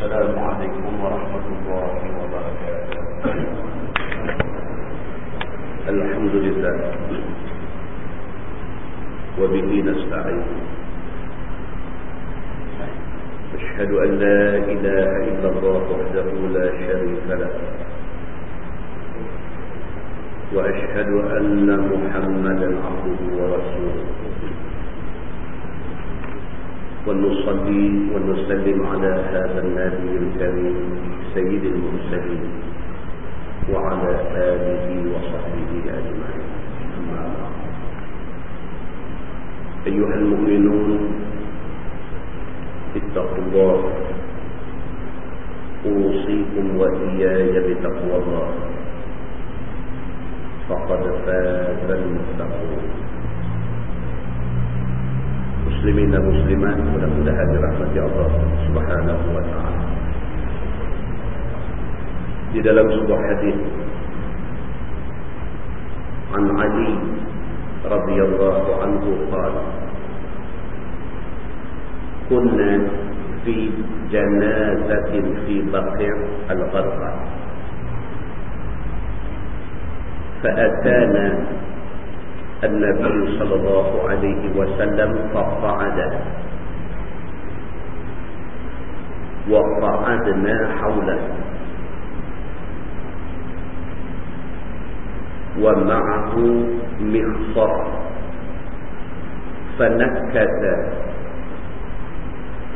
السلام عليكم ورحمة الله وبركاته. الحمد لله. وبه نستعين. أشهد أن لا إله إلا الله وحده لا شريك له. وأشهد أن محمدا عبده ورسوله. ونصلي ونسلم على هذا النبي الكريم سيد المرسلين وعلى آله وصحبه أجمعين. أيها المؤمنون اتقوا الله. أوصيكم وإياي بتقوى الله. فقد فاز المتقون. مسلمين مسلمات ونمدها برحمة الله سبحانه وتعالى. di لم sebuah حديث عن علي رضي الله عنه قال كنا في جنازة في بقع الغرفة فأتانا النبي صلى الله عليه وسلم فقعد. وقعدنا حوله. ومعه مخصر. فنكت.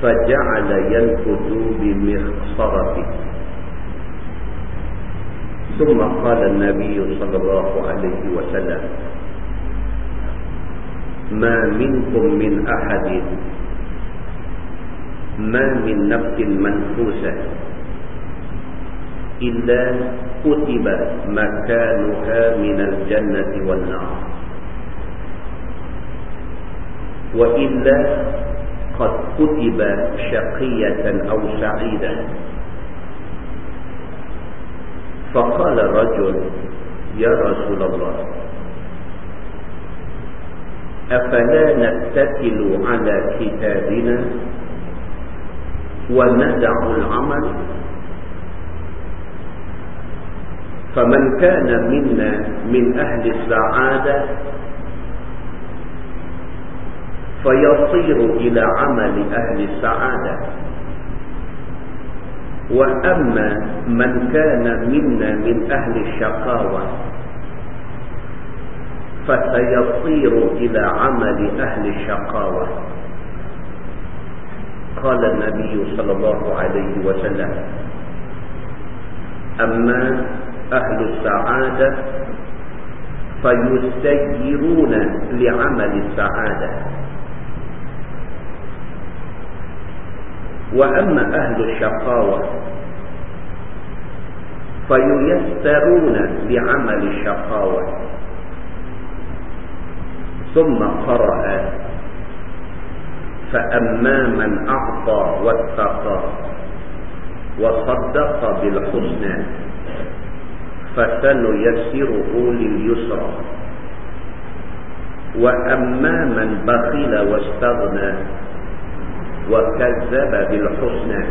فجعل ينكت بمخصرته. ثم قال النبي صلى الله عليه وسلم ما منكم من أحد. ما من نفس منفوسة إلا كتب مكانها من الجنة والنار. وإلا قد كتب شقية أو سعيدة. فقال الرجل يا رسول الله أفلا نتكل على كتابنا وندع العمل؟ فمن كان منا من أهل السعادة فيصير إلى عمل أهل السعادة. وأما من كان منا من أهل الشقاوة فسيصير إلى عمل أهل الشقاوة. قال النبي صلى الله عليه وسلم أما أهل السعادة فيستجيرون لعمل السعادة. وأما أهل الشقاوة فييسرون لعمل الشقاوة. ثم قرأ. فأما من أعطى واتقى وصدق بالحسنى فسنيسره لليسرى. وأما من بخل واستغنى وكذب بالحسنى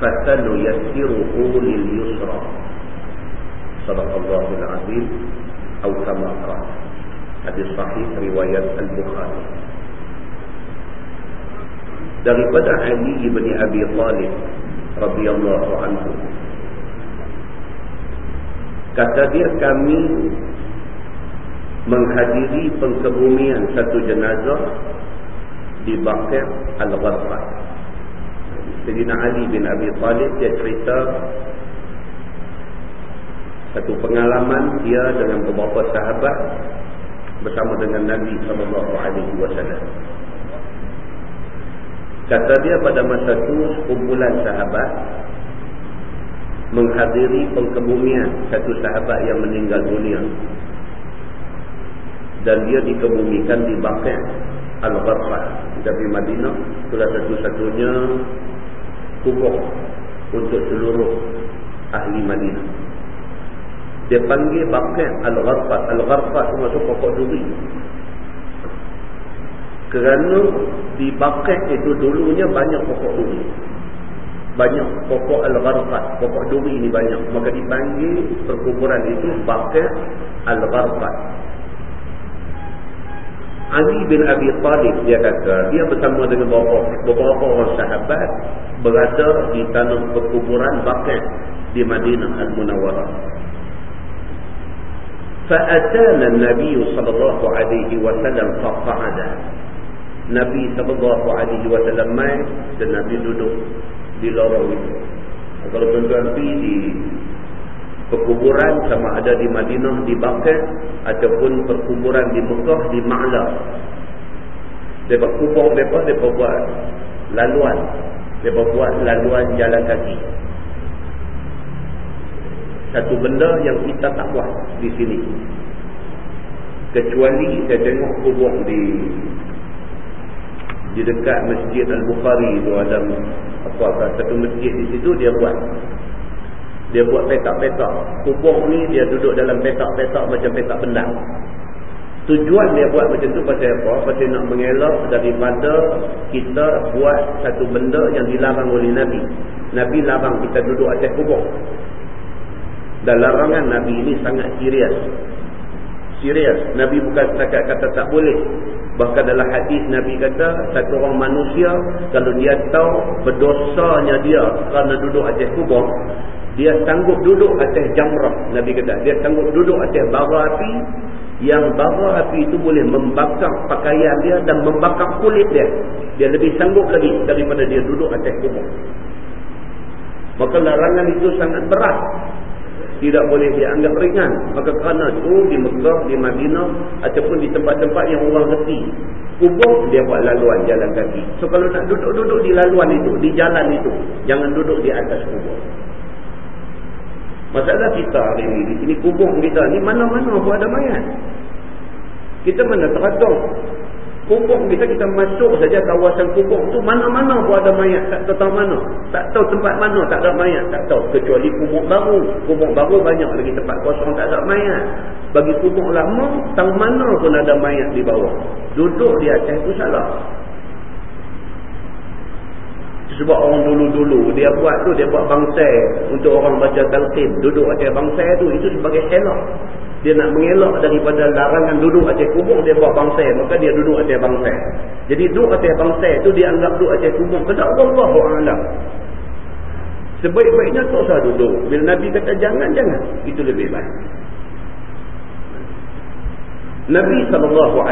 فسنيسره لليسرى. صدق الله العظيم أو كما قال. Hadis sahih riwayat Al-Bukhari. Daripada Ali bin Abi Talib radhiyallahu anhu kata dia kami menghadiri pengkebumian satu jenazah di Baqi' Al-Gharqad Sayyidina Ali bin Abi Talib dia cerita satu pengalaman dia dengan beberapa sahabat bersama dengan Nabi sallallahu alaihi wasallam. Kata dia pada masa itu kumpulan sahabat menghadiri pengkebumian satu sahabat yang meninggal dunia. Dan dia dikebumikan di Baqi' Al-Gharqad di Madinah. Itulah satu-satunya kubur untuk seluruh ahli Madinah. Dia panggil Baqi' Al-Gharqad. Al-Gharqad itu masuk pokok duri. Kerana di Baqi' itu dulunya banyak pokok duri. banyak pokok al-gharqat pokok duri ni banyak maka dipanggil perkuburan itu Baqi' al-gharqat Ali bin Abi Talib dia kata dia bersama dengan beberapa, beberapa orang sahabat berada di tanah perkuburan Baqi' di Madinah Al-Munawwarah فأتانا النبي صلى الله عليه وسلم فقعد Nabi sallallahu alaihi wasallam mai dan Nabi duduk di lorong itu. Kalau tuan-tuan pergi di perkuburan sama ada di Madinah di Baqi ataupun perkuburan di Mekah di Ma'la. Depa kubur depa depa buat laluan. Depa buat laluan jalan kaki. Satu benda yang kita tak buat di sini. Kecuali saya tengok kubur di di dekat Masjid Al-Bukhari tu ada apa satu masjid di situ dia buat. Dia buat petak-petak. Kubur ni dia duduk dalam petak-petak macam petak benda tujuan dia buat macam tu pasal apa? Pasal nak mengelak daripada kita buat satu benda yang dilarang oleh Nabi. Nabi larang kita duduk atas kubur dan larangan Nabi ini sangat serius serius Nabi bukan setakat kata tak boleh Bahkan dalam hadis Nabi kata, satu orang manusia, kalau dia tahu berdosanya dia kerana duduk atas kubur, dia sanggup duduk atas jamrah. Nabi kata, dia sanggup duduk atas bara api, yang bara api itu boleh membakar pakaian dia dan membakar kulit dia. Dia lebih sanggup lagi daripada dia duduk atas kubur. Maka larangan itu sangat berat tidak boleh dianggap ringan. Maka kerana itu di Mekah, di Madinah ataupun di tempat-tempat yang orang reti kubur dia buat laluan jalan kaki. So kalau nak duduk-duduk di laluan itu di jalan itu jangan duduk di atas kubur. Masalah kita hari ini di sini kubur kita ni mana-mana pun ada mayat kita mana teratur kubur kita kita masuk saja kawasan kubur tu mana-mana pun ada mayat tak tahu mana. Tak tahu tempat mana tak ada mayat tak tahu. Kecuali kubur baru. Kubur baru banyak lagi tempat kosong tak ada mayat. Bagi kubur lama tahu mana pun ada mayat di bawah. Duduk di atas itu salah. Sebab orang dulu-dulu dia buat tu dia buat bangsa untuk orang baca talqin duduk atas bangsa tu itu sebagai elok dia nak mengelak daripada larangan duduk atas kubur dia buat bangsa maka dia duduk atas bangsa jadi duduk atas bangsa itu dia anggap duduk atas kubur kena Allah Allah sebaik-baiknya tak usah duduk bila Nabi kata jangan-jangan itu lebih baik Nabi SAW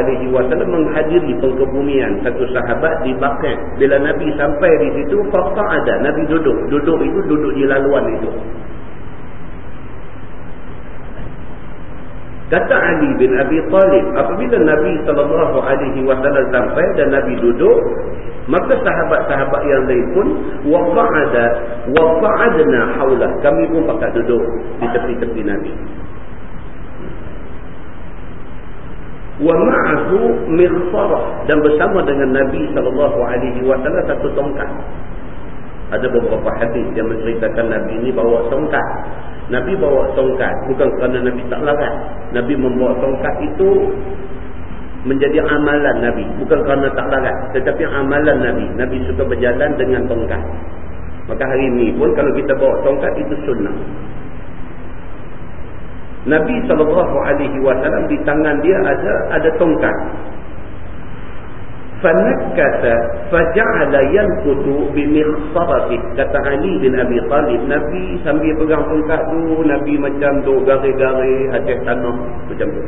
menghadiri pengkebumian satu sahabat di Baqir. Bila Nabi sampai di situ, fakta ada. Nabi duduk. Duduk itu duduk di laluan itu. Kata Ali bin Abi Talib, apabila Nabi SAW sampai dan Nabi duduk, maka sahabat-sahabat yang lain pun waqa'ada waqa'adna haulah. Kami pun pakat duduk di tepi-tepi Nabi. Wa ma'ahu mighfarah dan bersama dengan Nabi SAW satu tongkat. Ada beberapa hadis yang menceritakan Nabi ini bawa tongkat. Nabi bawa tongkat bukan kerana Nabi tak larat. Nabi membawa tongkat itu menjadi amalan Nabi. Bukan kerana tak larat. Tetapi amalan Nabi. Nabi suka berjalan dengan tongkat. Maka hari ini pun kalau kita bawa tongkat itu sunnah. Nabi SAW di tangan dia ada ada tongkat fanakata faja'ala yanqutu bimikhsarati kata Ali bin Abi Talib Nabi sambil pegang tongkat tu Nabi macam tu garis-garis atas tanah macam tu.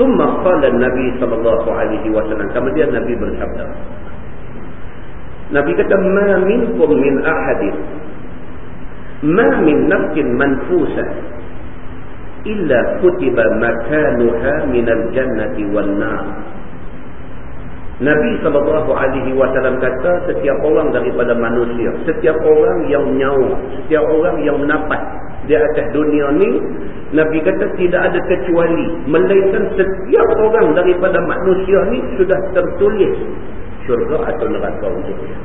Summa qala Nabi sallallahu alaihi wasallam kemudian Nabi bersabda Nabi kata ma minkum min ahadin ma min nafsin manfusah illa kutiba makanuha minal jannati wal nar Nabi SAW kata setiap orang daripada manusia, setiap orang yang nyawa, setiap orang yang menapat di atas dunia ni, Nabi kata tidak ada kecuali, melainkan setiap orang daripada manusia ni sudah tertulis syurga atau neraka untuk dia.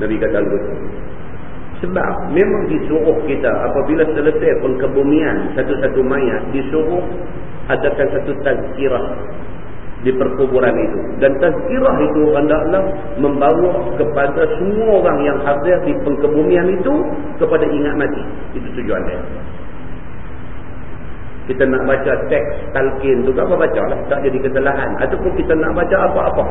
Nabi kata begitu. Sebab memang disuruh kita apabila selesai pengkebumian satu-satu mayat disuruh adakan satu tazkirah. di perkuburan itu. Dan tazkirah itu hendaklah membawa kepada semua orang yang hadir di pengkebumian itu kepada ingat mati. Itu tujuan dia. Kita nak baca teks talqin tu apa baca lah. Tak jadi kesalahan. Ataupun kita nak baca apa-apa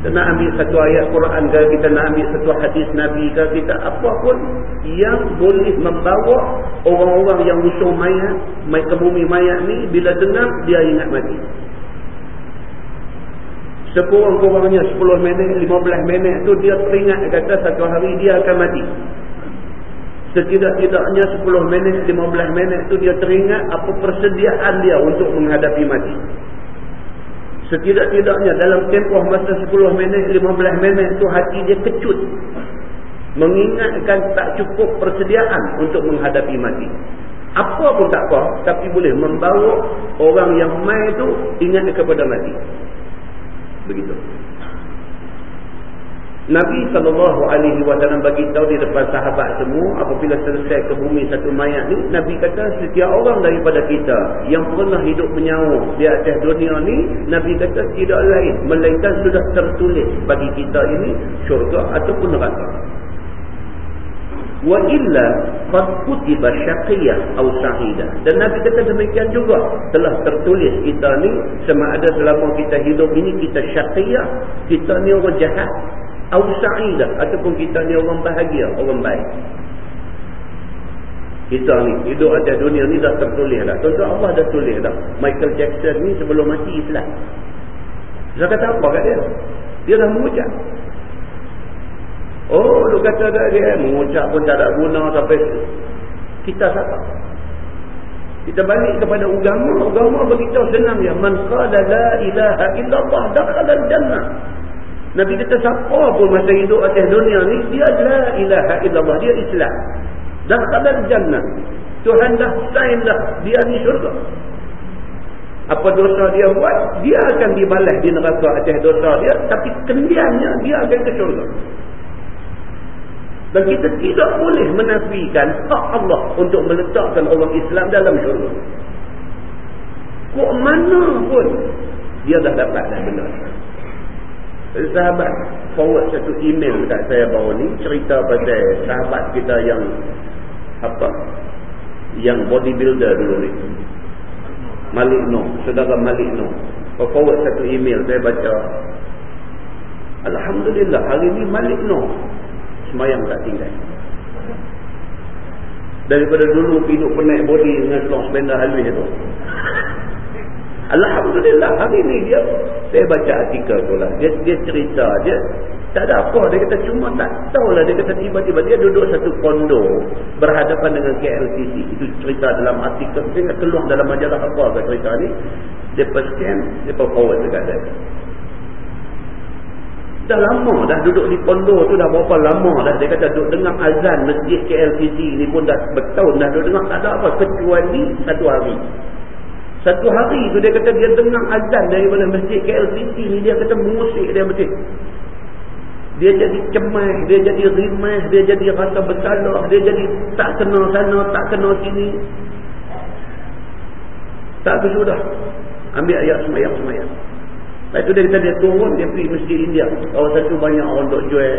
kita nak ambil satu ayat Quran ke kita nak ambil satu hadis Nabi ke kita apa pun yang boleh membawa orang-orang yang musuh mayat mai ke bumi mayat ni bila dengar dia ingat mati. Sekurang-kurangnya 10 minit 15 minit tu dia teringat kata satu hari dia akan mati. Setidak-tidaknya 10 minit 15 minit tu dia teringat apa persediaan dia untuk menghadapi mati setidak-tidaknya dalam tempoh masa 10 minit 15 minit tu hati dia kecut. Mengingatkan tak cukup persediaan untuk menghadapi mati. Apa pun tak apa tapi boleh membawa orang yang mai tu ingat kepada mati. Begitu Nabi SAW bagi tahu di depan sahabat semua apabila selesai ke bumi satu mayat ni Nabi kata setiap orang daripada kita yang pernah hidup menyawa di atas dunia ni Nabi kata tidak lain melainkan sudah tertulis bagi kita ini syurga ataupun neraka. Wa illa qad kutiba syaqiyah aw sa'ida. Dan nabi kata demikian juga telah tertulis kita ni sama ada selama kita hidup ini kita syaqiyah kita ni orang jahat aw sa'ida ataupun kita ni orang bahagia orang baik. Kita ni hidup ada dunia ni dah tertulis dah. Tuan Allah dah tulis dah. Michael Jackson ni sebelum mati Islam. Dia kata apa kat dia? Dia dah mengucap. Oh, lu kata tak dia mengucap pun tak ada guna sampai kita siapa? Kita balik kepada agama, agama beritahu senang ya, man qala la ilaha illallah dakhala al-jannah. Nabi kata siapa pun masa hidup atas dunia ni dia la ilaha illallah, dia Islam. Dakhala al-jannah. Tuhan dah sign dah dia ni syurga. Apa dosa dia buat, dia akan dibalas di neraka atas dosa dia, tapi kendiannya dia akan ke syurga. Dan kita tidak boleh menafikan hak Allah untuk meletakkan orang Islam dalam syurga. Kok mana pun dia dah dapat dah benda. Jadi sahabat forward satu email kat saya baru ni cerita pasal sahabat kita yang apa yang bodybuilder dulu ni. Malik Noh, saudara Malik Noh. Forward satu email saya baca. Alhamdulillah hari ni Malik Noh semayang tak tinggal daripada dulu hidup penaik body dengan slong spender halus itu Alhamdulillah hari ni dia saya baca artikel tu lah. Dia, dia cerita dia tak ada apa. Dia kata cuma tak tahulah. Dia kata tiba-tiba dia duduk satu kondo berhadapan dengan KLCC itu cerita dalam artikel. Dia keluar dalam majalah apa ke cerita ni? Dia scan dia forward dekat dia. Dah lama dah duduk di pondok tu dah berapa lama dah. Dia kata duduk dengar azan masjid KLCC ni pun dah bertahun dah duduk dengar. Tak ada apa kecuali satu hari. Satu hari tu dia kata dia dengar azan daripada masjid KLCC ni. Dia kata musik dia betul. Dia jadi cemai, dia jadi rimah, dia jadi rasa bersalah, dia jadi tak kena sana, tak kena sini. Tak kesudah. Ambil ayat semayang-semayang. Lepas tu dia kata dia turun, dia pergi masjid India. Kawasan tu banyak orang duk jual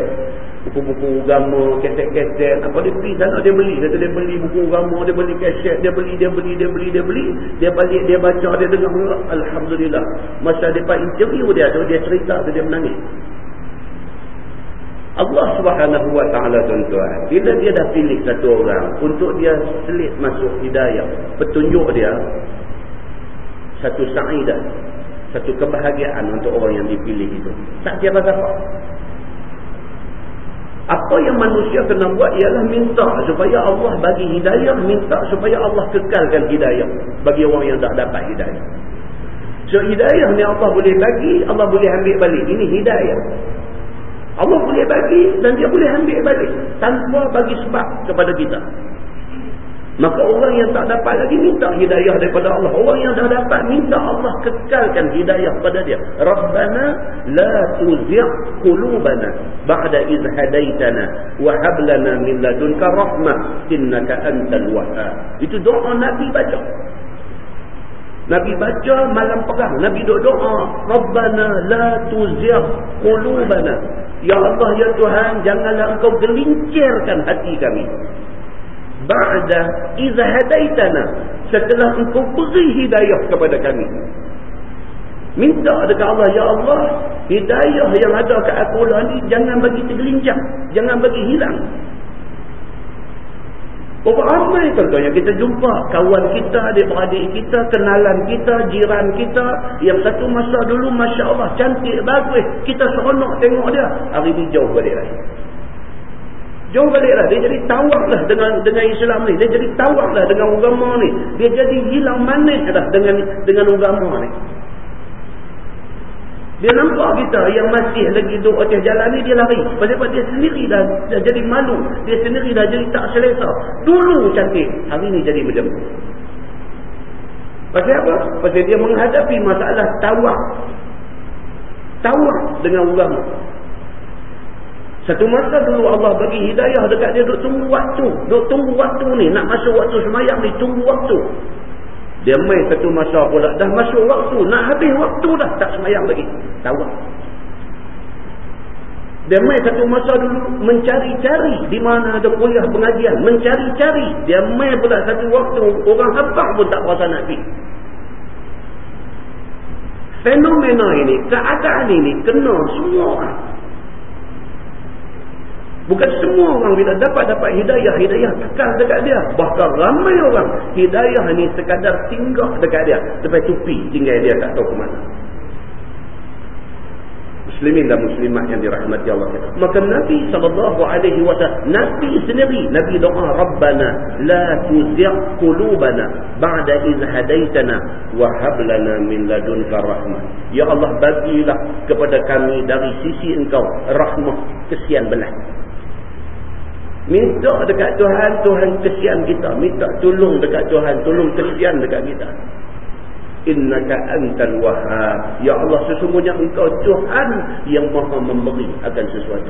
buku-buku agama, keset-keset. Apa dia pergi sana, dia beli. Kata dia beli buku agama, dia beli keset, dia beli, dia beli, dia beli, dia beli. Dia balik, dia baca, dia dengar. Alhamdulillah. Masa dia pak interview dia tu, dia cerita tu, dia menangis. Allah subhanahu wa ta'ala tuan-tuan. Bila dia dah pilih satu orang, untuk dia selit masuk hidayah, petunjuk dia, satu sa'idah satu kebahagiaan untuk orang yang dipilih itu. Tak siapa-siapa. Apa yang manusia kena buat ialah minta supaya Allah bagi hidayah, minta supaya Allah kekalkan hidayah bagi orang yang dah dapat hidayah. So hidayah ni Allah boleh bagi, Allah boleh ambil balik. Ini hidayah. Allah boleh bagi dan dia boleh ambil balik tanpa bagi sebab kepada kita. Maka orang yang tak dapat lagi minta hidayah daripada Allah. Orang yang dah dapat minta Allah kekalkan hidayah pada dia. Rabbana la tuzi' qulubana ba'da idh hadaitana wa hab lana min ladunka rahmah innaka antal wahhab. Itu doa Nabi baca. Nabi baca malam perang. Nabi doa. Rabbana la tuzigh qulubana. Ya Allah, Ya Tuhan, janganlah engkau gelincirkan hati kami. Ba'da iza hadaitana. Setelah engkau beri hidayah kepada kami. Minta dekat Allah, Ya Allah, hidayah yang ada kat aku lah ni, jangan bagi tergelincang. Jangan bagi hilang. Berapa ramai contohnya kita jumpa kawan kita, adik-beradik kita, kenalan kita, jiran kita yang satu masa dulu Masya Allah cantik, bagus. Kita seronok tengok dia. Hari ini jauh balik lagi. Jauh balik lah. Dia jadi tawak lah dengan, dengan Islam ni. Dia jadi tawak lah dengan agama ni. Dia jadi hilang manis lah dengan, dengan agama ni. Dia nampak kita yang masih lagi duduk atas jalan ni, dia lari. Sebab dia sendiri dah, dah jadi malu. Dia sendiri dah jadi tak selesa. Dulu cantik, hari ni jadi macam tu. Pasal apa? Pasal dia menghadapi masalah tawak. Tawak dengan ulama. Satu masa dulu Allah bagi hidayah dekat dia, duduk tunggu waktu. Duduk tunggu waktu ni, nak masuk waktu semayang ni, tunggu waktu. Dia main satu masa pula. Dah masuk waktu. Nak habis waktu dah. Tak semayang lagi. Tahu. Dia main satu masa dulu. Mencari-cari. Di mana ada kuliah pengajian. Mencari-cari. Dia main pula satu waktu. Orang habak pun tak berasa nak pergi. Fenomena ini. Keadaan ini. Kena semua. Bukan semua orang bila dapat-dapat hidayah, hidayah kekal dekat dia. Bahkan ramai orang hidayah ni sekadar tinggal dekat dia. Sampai tupi tinggal dia tak tahu ke mana. Muslimin dan muslimat yang dirahmati Allah. Maka Nabi SAW, Nabi sendiri, Nabi doa, Rabbana la tuzigh qulubana ba'da iz hadaitana wa hab lana min ladunka rahmah. Ya Allah bagilah kepada kami dari sisi Engkau rahmah kesian belas. Minta dekat Tuhan, Tuhan kesian kita. Minta tolong dekat Tuhan, tolong kesian dekat kita. Innaka antal wahhab. Ya Allah, sesungguhnya engkau Tuhan yang maha memberi akan sesuatu.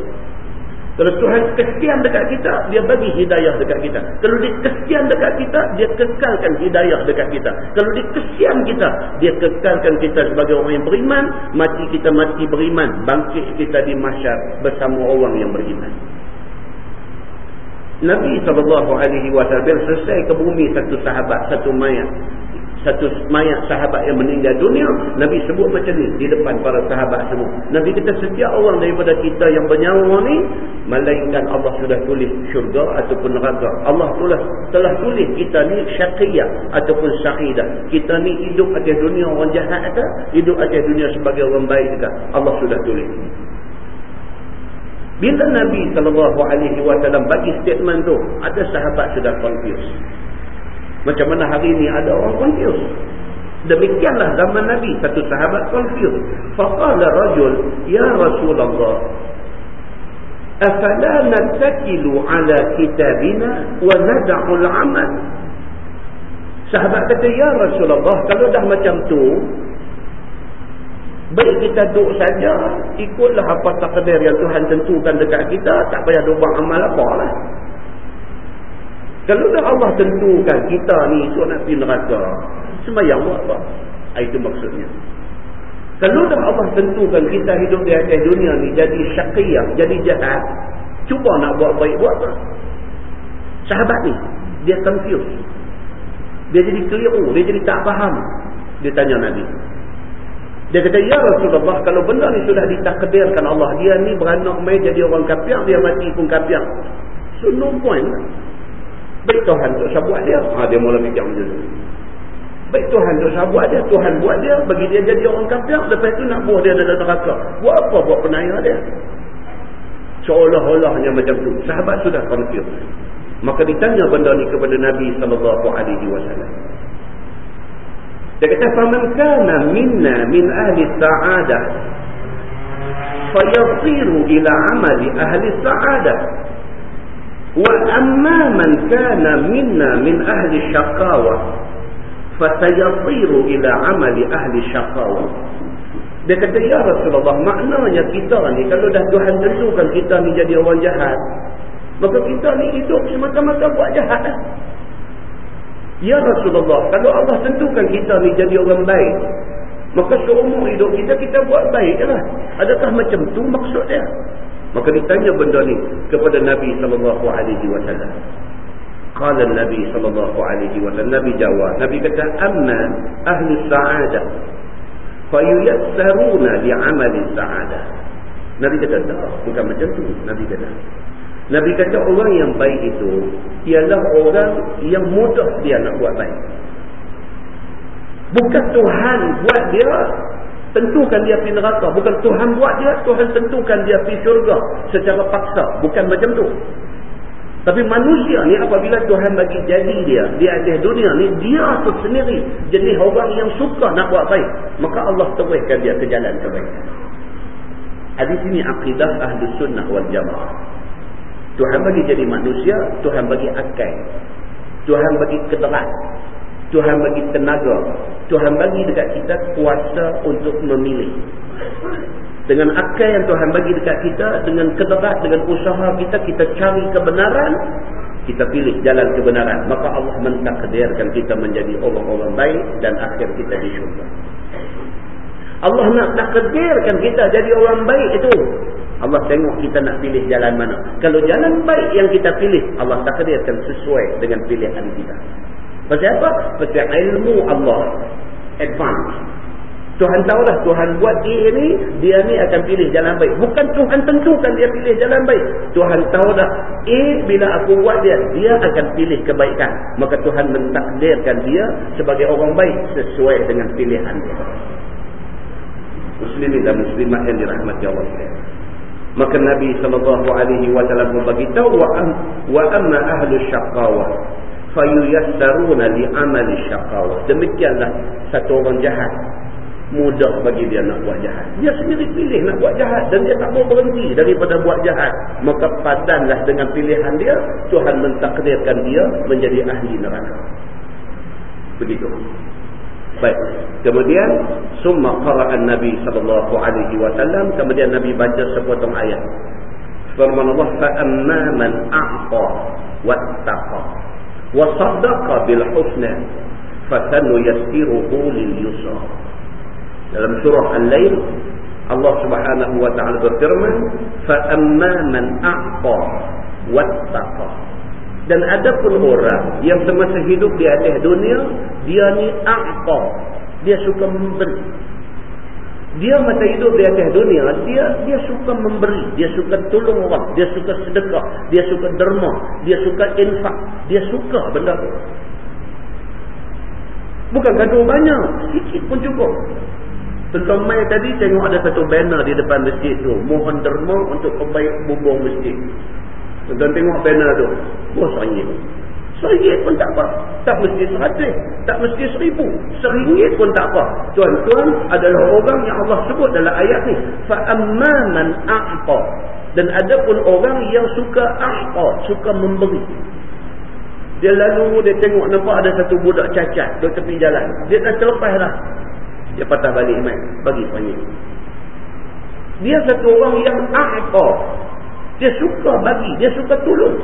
Kalau Tuhan kesian dekat kita, dia bagi hidayah dekat kita. Kalau dia kesian dekat kita, dia kekalkan hidayah dekat kita. Kalau dia kesian kita, dia kekalkan kita sebagai orang yang beriman. Mati kita mati beriman. Bangkit kita di masyar bersama orang yang beriman. Nabi SAW selesai ke bumi satu sahabat, satu mayat. Satu mayat sahabat yang meninggal dunia, Nabi sebut macam ni di depan para sahabat semua. Nabi kita setiap orang daripada kita yang bernyawa ni, melainkan Allah sudah tulis syurga ataupun neraka. Allah telah, telah tulis kita ni syaqiyah ataupun syahidah. Kita ni hidup atas dunia orang jahat atau hidup atas dunia sebagai orang baik juga. Allah sudah tulis. Bila Nabi SAW bagi statement tu, ada sahabat sudah confused. Macam mana hari ini ada orang confused. Demikianlah zaman Nabi, satu sahabat confused. Faqala rajul, Ya Rasulullah, Afala natakilu ala kitabina wa nada'ul amal. Sahabat kata, Ya Rasulullah, kalau dah macam tu, Baik kita duduk saja, ikutlah apa takdir yang Tuhan tentukan dekat kita, tak payah buat amal apa lah. Kalau dah Allah tentukan kita ni esok nak pergi neraka, sembahyang buat apa? Ah, itu maksudnya. Kalau dah Allah tentukan kita hidup di atas dunia ni jadi syakiyah, jadi jahat, cuba nak buat baik buat apa? Sahabat ni, dia confused. Dia jadi keliru, dia jadi tak faham. Dia tanya Nabi, dia kata, Ya Rasulullah, kalau benda ni sudah ditakdirkan Allah, dia ni beranak main jadi orang kapiak, dia mati pun kapiak. So, no point. Baik Tuhan tu saya buat dia. Ha, dia mula fikir macam tu. Baik Tuhan tu saya buat dia. Tuhan buat dia, bagi dia jadi orang kapiak, lepas tu nak buah dia dalam neraka. Buat apa buat penayah dia? Seolah-olahnya macam tu. Sahabat sudah confused. Maka ditanya benda ni kepada Nabi SAW. Dia kata faman kana minna min ahli sa'adah fayasiru ila amali ahli sa'adah wa amma man kana minna min ahli syaqawa fasayasiru ila amali ahli syaqawa dia kata ya Rasulullah maknanya kita ni kalau dah Tuhan tentukan kita ni jadi orang jahat maka kita ni hidup semata-mata buat jahat Ya Rasulullah, kalau Allah tentukan kita ni jadi orang baik, maka seumur hidup kita, kita buat baik lah. Adakah macam tu maksud dia? Maka ditanya benda ni kepada Nabi SAW. Kala Nabi SAW. Nabi jawab. Nabi kata, Amma ahli sa'adah. Fayuyassaruna li'amali sa'adah. Nabi kata, tak. Bukan macam tu. Nabi kata. Nabi kata orang yang baik itu ialah orang yang mudah dia nak buat baik. Bukan Tuhan buat dia tentukan dia pergi neraka. Bukan Tuhan buat dia, Tuhan tentukan dia pergi syurga secara paksa. Bukan macam tu. Tapi manusia ni apabila Tuhan bagi jadi dia di atas dunia ni, dia tu sendiri jadi orang yang suka nak buat baik. Maka Allah teruskan dia ke jalan kebaikan. Di sini akidah ahli sunnah wal jamaah. Tuhan bagi jadi manusia, Tuhan bagi akal. Tuhan bagi keterat. Tuhan bagi tenaga. Tuhan bagi dekat kita kuasa untuk memilih. Dengan akal yang Tuhan bagi dekat kita, dengan keterat, dengan usaha kita, kita cari kebenaran, kita pilih jalan kebenaran. Maka Allah mentakdirkan kita menjadi orang-orang baik dan akhir kita di syurga. Allah nak takdirkan kita jadi orang baik itu Allah tengok kita nak pilih jalan mana. Kalau jalan baik yang kita pilih, Allah takdirkan sesuai dengan pilihan kita. Pasal apa? Pasal ilmu Allah advance. Tuhan tahu lah Tuhan buat dia ni, dia ni akan pilih jalan baik. Bukan Tuhan tentukan dia pilih jalan baik. Tuhan tahu dah, A bila aku buat dia, dia akan pilih kebaikan. Maka Tuhan mentakdirkan dia sebagai orang baik sesuai dengan pilihan dia. Muslimin dan muslimat yang dirahmati Allah maka Nabi sallallahu alaihi wasallam beritahu wa am wa amma ahlu syaqawah fayuyassaruna li amali syaqawah demikianlah satu orang jahat. Mudah bagi dia nak buat jahat. Dia sendiri pilih nak buat jahat dan dia tak mau berhenti daripada buat jahat. Maka padanlah dengan pilihan dia. Tuhan mentakdirkan dia menjadi ahli neraka. Begitu. Baik. Kemudian summa qara'an Nabi sallallahu alaihi wasallam kemudian Nabi baca sepotong ayat. Firman Allah fa amma man a'ta wattaqa wa saddaqa bil husna fasanuyassiruhu lil yusra. Dalam surah Al-Lail Allah Subhanahu wa taala berfirman fa amma man a'ta wattaqa dan ada pun orang yang semasa hidup di atas dunia, dia ni aqqa. Dia suka memberi. Dia masa hidup di atas dunia, dia dia suka memberi. Dia suka tolong orang. Dia suka sedekah. Dia suka derma. Dia suka infak. Dia suka benda tu. Bukan gaduh banyak. Sikit pun cukup. Tentang tadi tengok ada satu banner di depan masjid tu. Mohon derma untuk pembaik bubung masjid. Tuan tengok banner tu. Seringgit. Seringgit pun tak apa. Tak mesti seratus. Tak mesti seribu. Seringgit pun tak apa. Tuan-tuan adalah orang yang Allah sebut dalam ayat ni. Fa'amman a'qa. Dan ada pun orang yang suka a'qa. Suka memberi. Dia lalu dia tengok nampak ada satu budak cacat. Di tepi jalan. Dia dah terlepas dah. Dia patah balik mai. Bagi panggil. Dia satu orang yang a'qa. Dia suka bagi, dia suka tolong.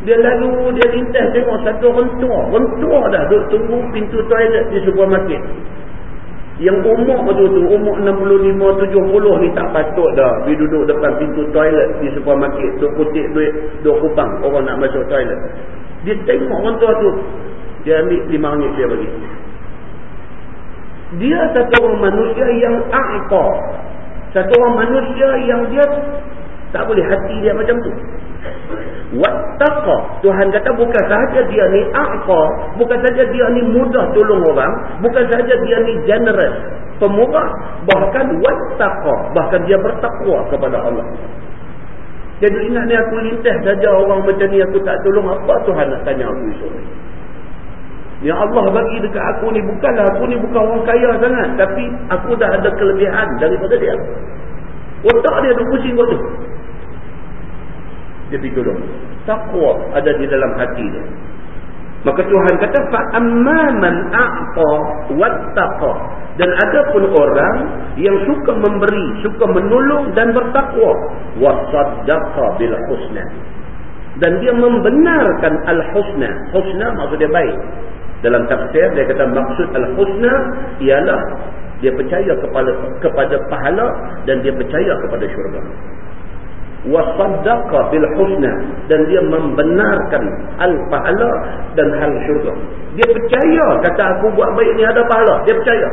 Dia lalu, dia lintas tengok satu orang tua. Orang tua dah duduk tunggu pintu toilet di supermarket. Yang umur tu tu, umur 65-70 ni tak patut dah. Dia duduk depan pintu toilet di supermarket. Duduk kutip duit, duduk kupang orang nak masuk toilet. Dia tengok orang tua tu. Dia ambil lima ringgit dia bagi. Dia satu orang manusia yang a'qa. Satu orang manusia yang dia tak boleh hati dia macam tu. Wattaqa. Tuhan kata bukan sahaja dia ni a'qa. Bukan sahaja dia ni mudah tolong orang. Bukan sahaja dia ni generous. Pemurah. Bahkan wattaqa. Bahkan dia bertakwa kepada Allah. Jadi ingat ni aku lintas saja orang macam ni aku tak tolong. Apa Tuhan nak tanya aku ni? Yang Allah bagi dekat aku ni bukanlah aku ni bukan orang kaya sangat. Tapi aku dah ada kelebihan daripada dia. Otak dia tu pusing kau tu dia pergi tolong. Taqwa ada di dalam hati dia. Maka Tuhan kata fa amman a'ta wattaqa. Dan ada pun orang yang suka memberi, suka menolong dan bertakwa. Wa saddaqa bil husna. dan dia membenarkan al-husna husna maksudnya baik dalam tafsir dia kata maksud al-husna ialah dia percaya kepada kepada pahala dan dia percaya kepada syurga wasaddaqa bil husna. Dan dia membenarkan al pahala dan hal syurga. Dia percaya kata aku buat baik ni ada pahala. Dia percaya.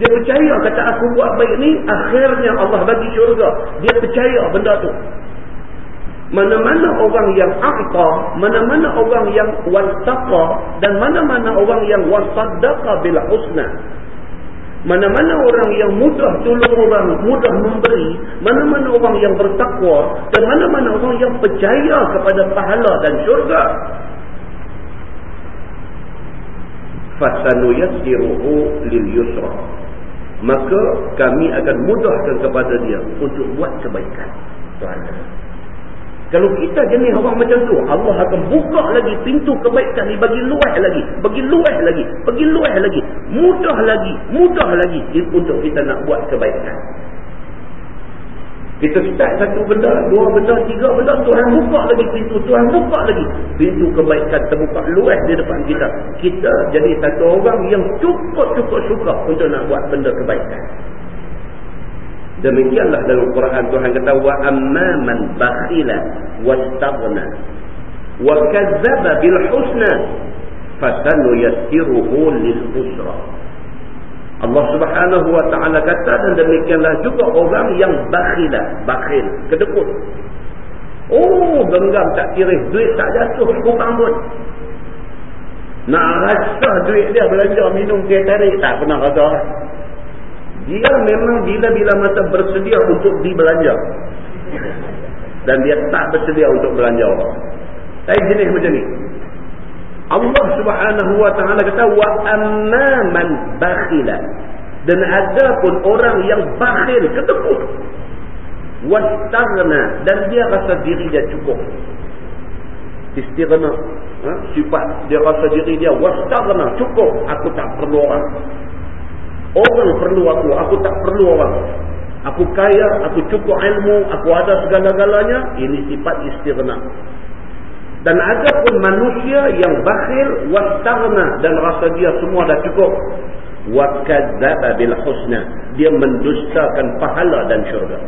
Dia percaya kata aku buat baik ni akhirnya Allah bagi syurga. Dia percaya benda tu. Mana-mana orang yang aqta mana-mana orang yang wattaqa dan mana-mana orang yang wasaddaqa bil husna mana-mana orang yang mudah tolong orang mudah memberi mana-mana orang yang bertakwa dan mana-mana orang yang percaya kepada pahala dan syurga. Fasanuyassiruhu lil yusra. Maka kami akan mudahkan kepada dia untuk buat kebaikan. Tuhan kalau kita jenis orang macam tu, Allah akan buka lagi pintu kebaikan ni bagi luas lagi, bagi luas lagi, bagi luas lagi, mudah lagi, mudah lagi untuk kita nak buat kebaikan. Kita start satu benda, dua benda, tiga benda, Tuhan buka lagi pintu, Tuhan buka lagi pintu kebaikan terbuka luas di depan kita. Kita jadi satu orang yang cukup-cukup suka untuk nak buat benda kebaikan. Demikianlah dalam Quran Tuhan kata wa amman bakhila wastaghna wa kadzdzaba bil husna fasanuyassiruhu lil usra. Allah Subhanahu wa taala kata dan demikianlah juga orang yang bakhila, bakhil, kedekut. Oh, genggam tak kira duit tak jatuh kurang pun. Nak rasa duit dia belanja minum teh tarik tak pernah rasa. Dia memang bila-bila masa bersedia untuk dibelanja. Dan dia tak bersedia untuk belanja orang. Tapi jenis macam ni. Allah subhanahu wa ta'ala kata, Wa amman bakhila. Dan ada pun orang yang bakhil, ketekut. Wastarna. Dan dia rasa diri dia cukup. Istirna. Ha? Sifat dia rasa diri dia, wastarna. Cukup. Aku tak perlu orang. Orang perlu aku, aku tak perlu orang. Aku kaya, aku cukup ilmu, aku ada segala-galanya. Ini sifat istirna. Dan ada pun manusia yang bakhil, wastarna dan rasa dia semua dah cukup. Wakadzaba bil husna. Dia mendustakan pahala dan syurga.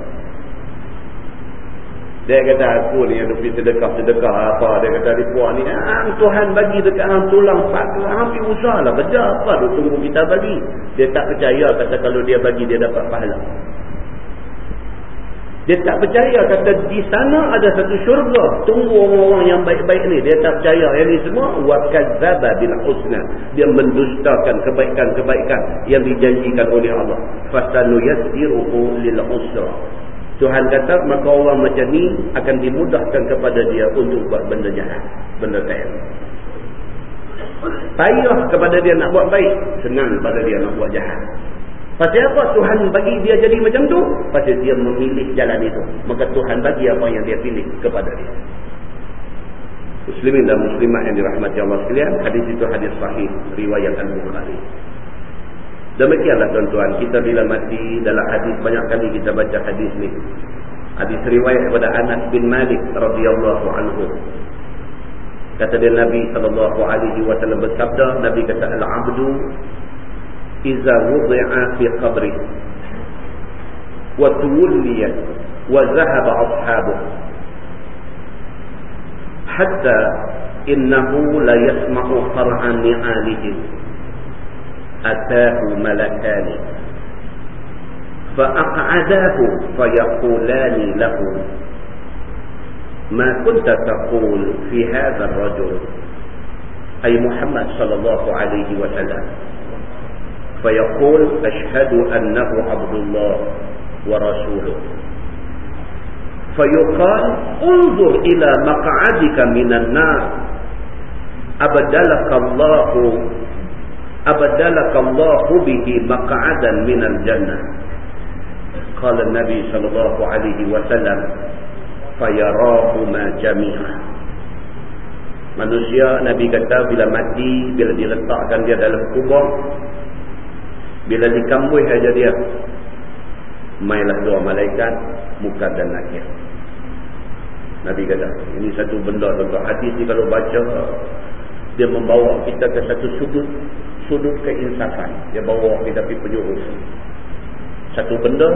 Dia kata aku ni yang pergi sedekah-sedekah apa. Dia kata di puak ni. Ah, Tuhan bagi dekat hang tulang. Hampir usah lah. Kerja apa tu tunggu kita bagi. Dia tak percaya kata kalau dia bagi dia dapat pahala. Dia tak percaya kata di sana ada satu syurga. Tunggu orang-orang yang baik-baik ni. Dia tak percaya. Yang ni semua. Wakazaba bil husna. Dia mendustakan kebaikan-kebaikan yang dijanjikan oleh Allah. Fasanuyassiruhu lil usra. Tuhan kata maka orang macam ni akan dimudahkan kepada dia untuk buat benda jahat, benda kaya. Payah kepada dia nak buat baik, senang kepada dia nak buat jahat. Pasal apa Tuhan bagi dia jadi macam tu? Pasal dia memilih jalan itu. Maka Tuhan bagi apa yang dia pilih kepada dia. Muslimin dan muslimat yang dirahmati Allah sekalian, hadis itu hadis sahih riwayat Al-Bukhari. Demikianlah tuan-tuan, kita bila mati dalam hadis banyak kali kita baca hadis ni. Hadis riwayat kepada Anas bin Malik radhiyallahu anhu. Kata dia Nabi sallallahu alaihi wasallam bersabda, Nabi kata al-'abdu iza wudi'a fi qabri wa tuwliya wa zahaba ashabuh hatta innahu la yasma'u qar'an ni'alihim أتاه ملكان. فأقعداه فيقولان له ما كنت تقول في هذا الرجل؟ أي محمد صلى الله عليه وسلم. فيقول أشهد أنه عبد الله ورسوله. فيقال انظر إلى مقعدك من النار. أبدلك الله abadalakallahu bihi maq'adan minal jannah. Qala nabi sallallahu alaihi wasallam fayarahuma jami'an manusia nabi kata bila mati bila diletakkan dia dalam kubur bila dikambuh saja dia mailah dua malaikat muka dan nakir. Nabi kata ini satu benda tentang hadis ni kalau baca dia membawa kita ke satu sudut sudut keinsafan. Dia bawa kita pergi penjuru. Satu benda,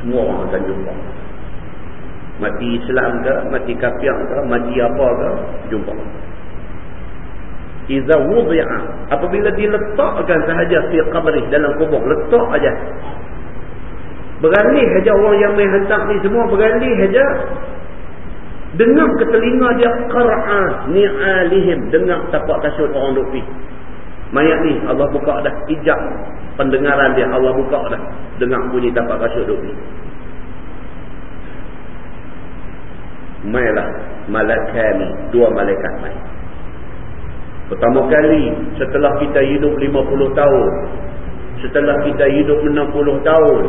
semua orang akan jumpa. Mati Islam ke, mati kafir ke, mati apa ke, jumpa. Iza wudi'a. Apabila diletakkan sahaja fi qabri dalam kubur. Letak aja. Beralih saja orang yang main hantar ni semua. Beralih saja Dengar ke telinga dia qara'a ni'alihim. Dengar tapak kasut orang duk pergi. Mayat ni Allah buka dah hijab pendengaran dia Allah buka dah. Dengar bunyi tapak kasut duk pergi. Mailah malakani dua malaikat mai. Pertama kali setelah kita hidup 50 tahun, setelah kita hidup 60 tahun,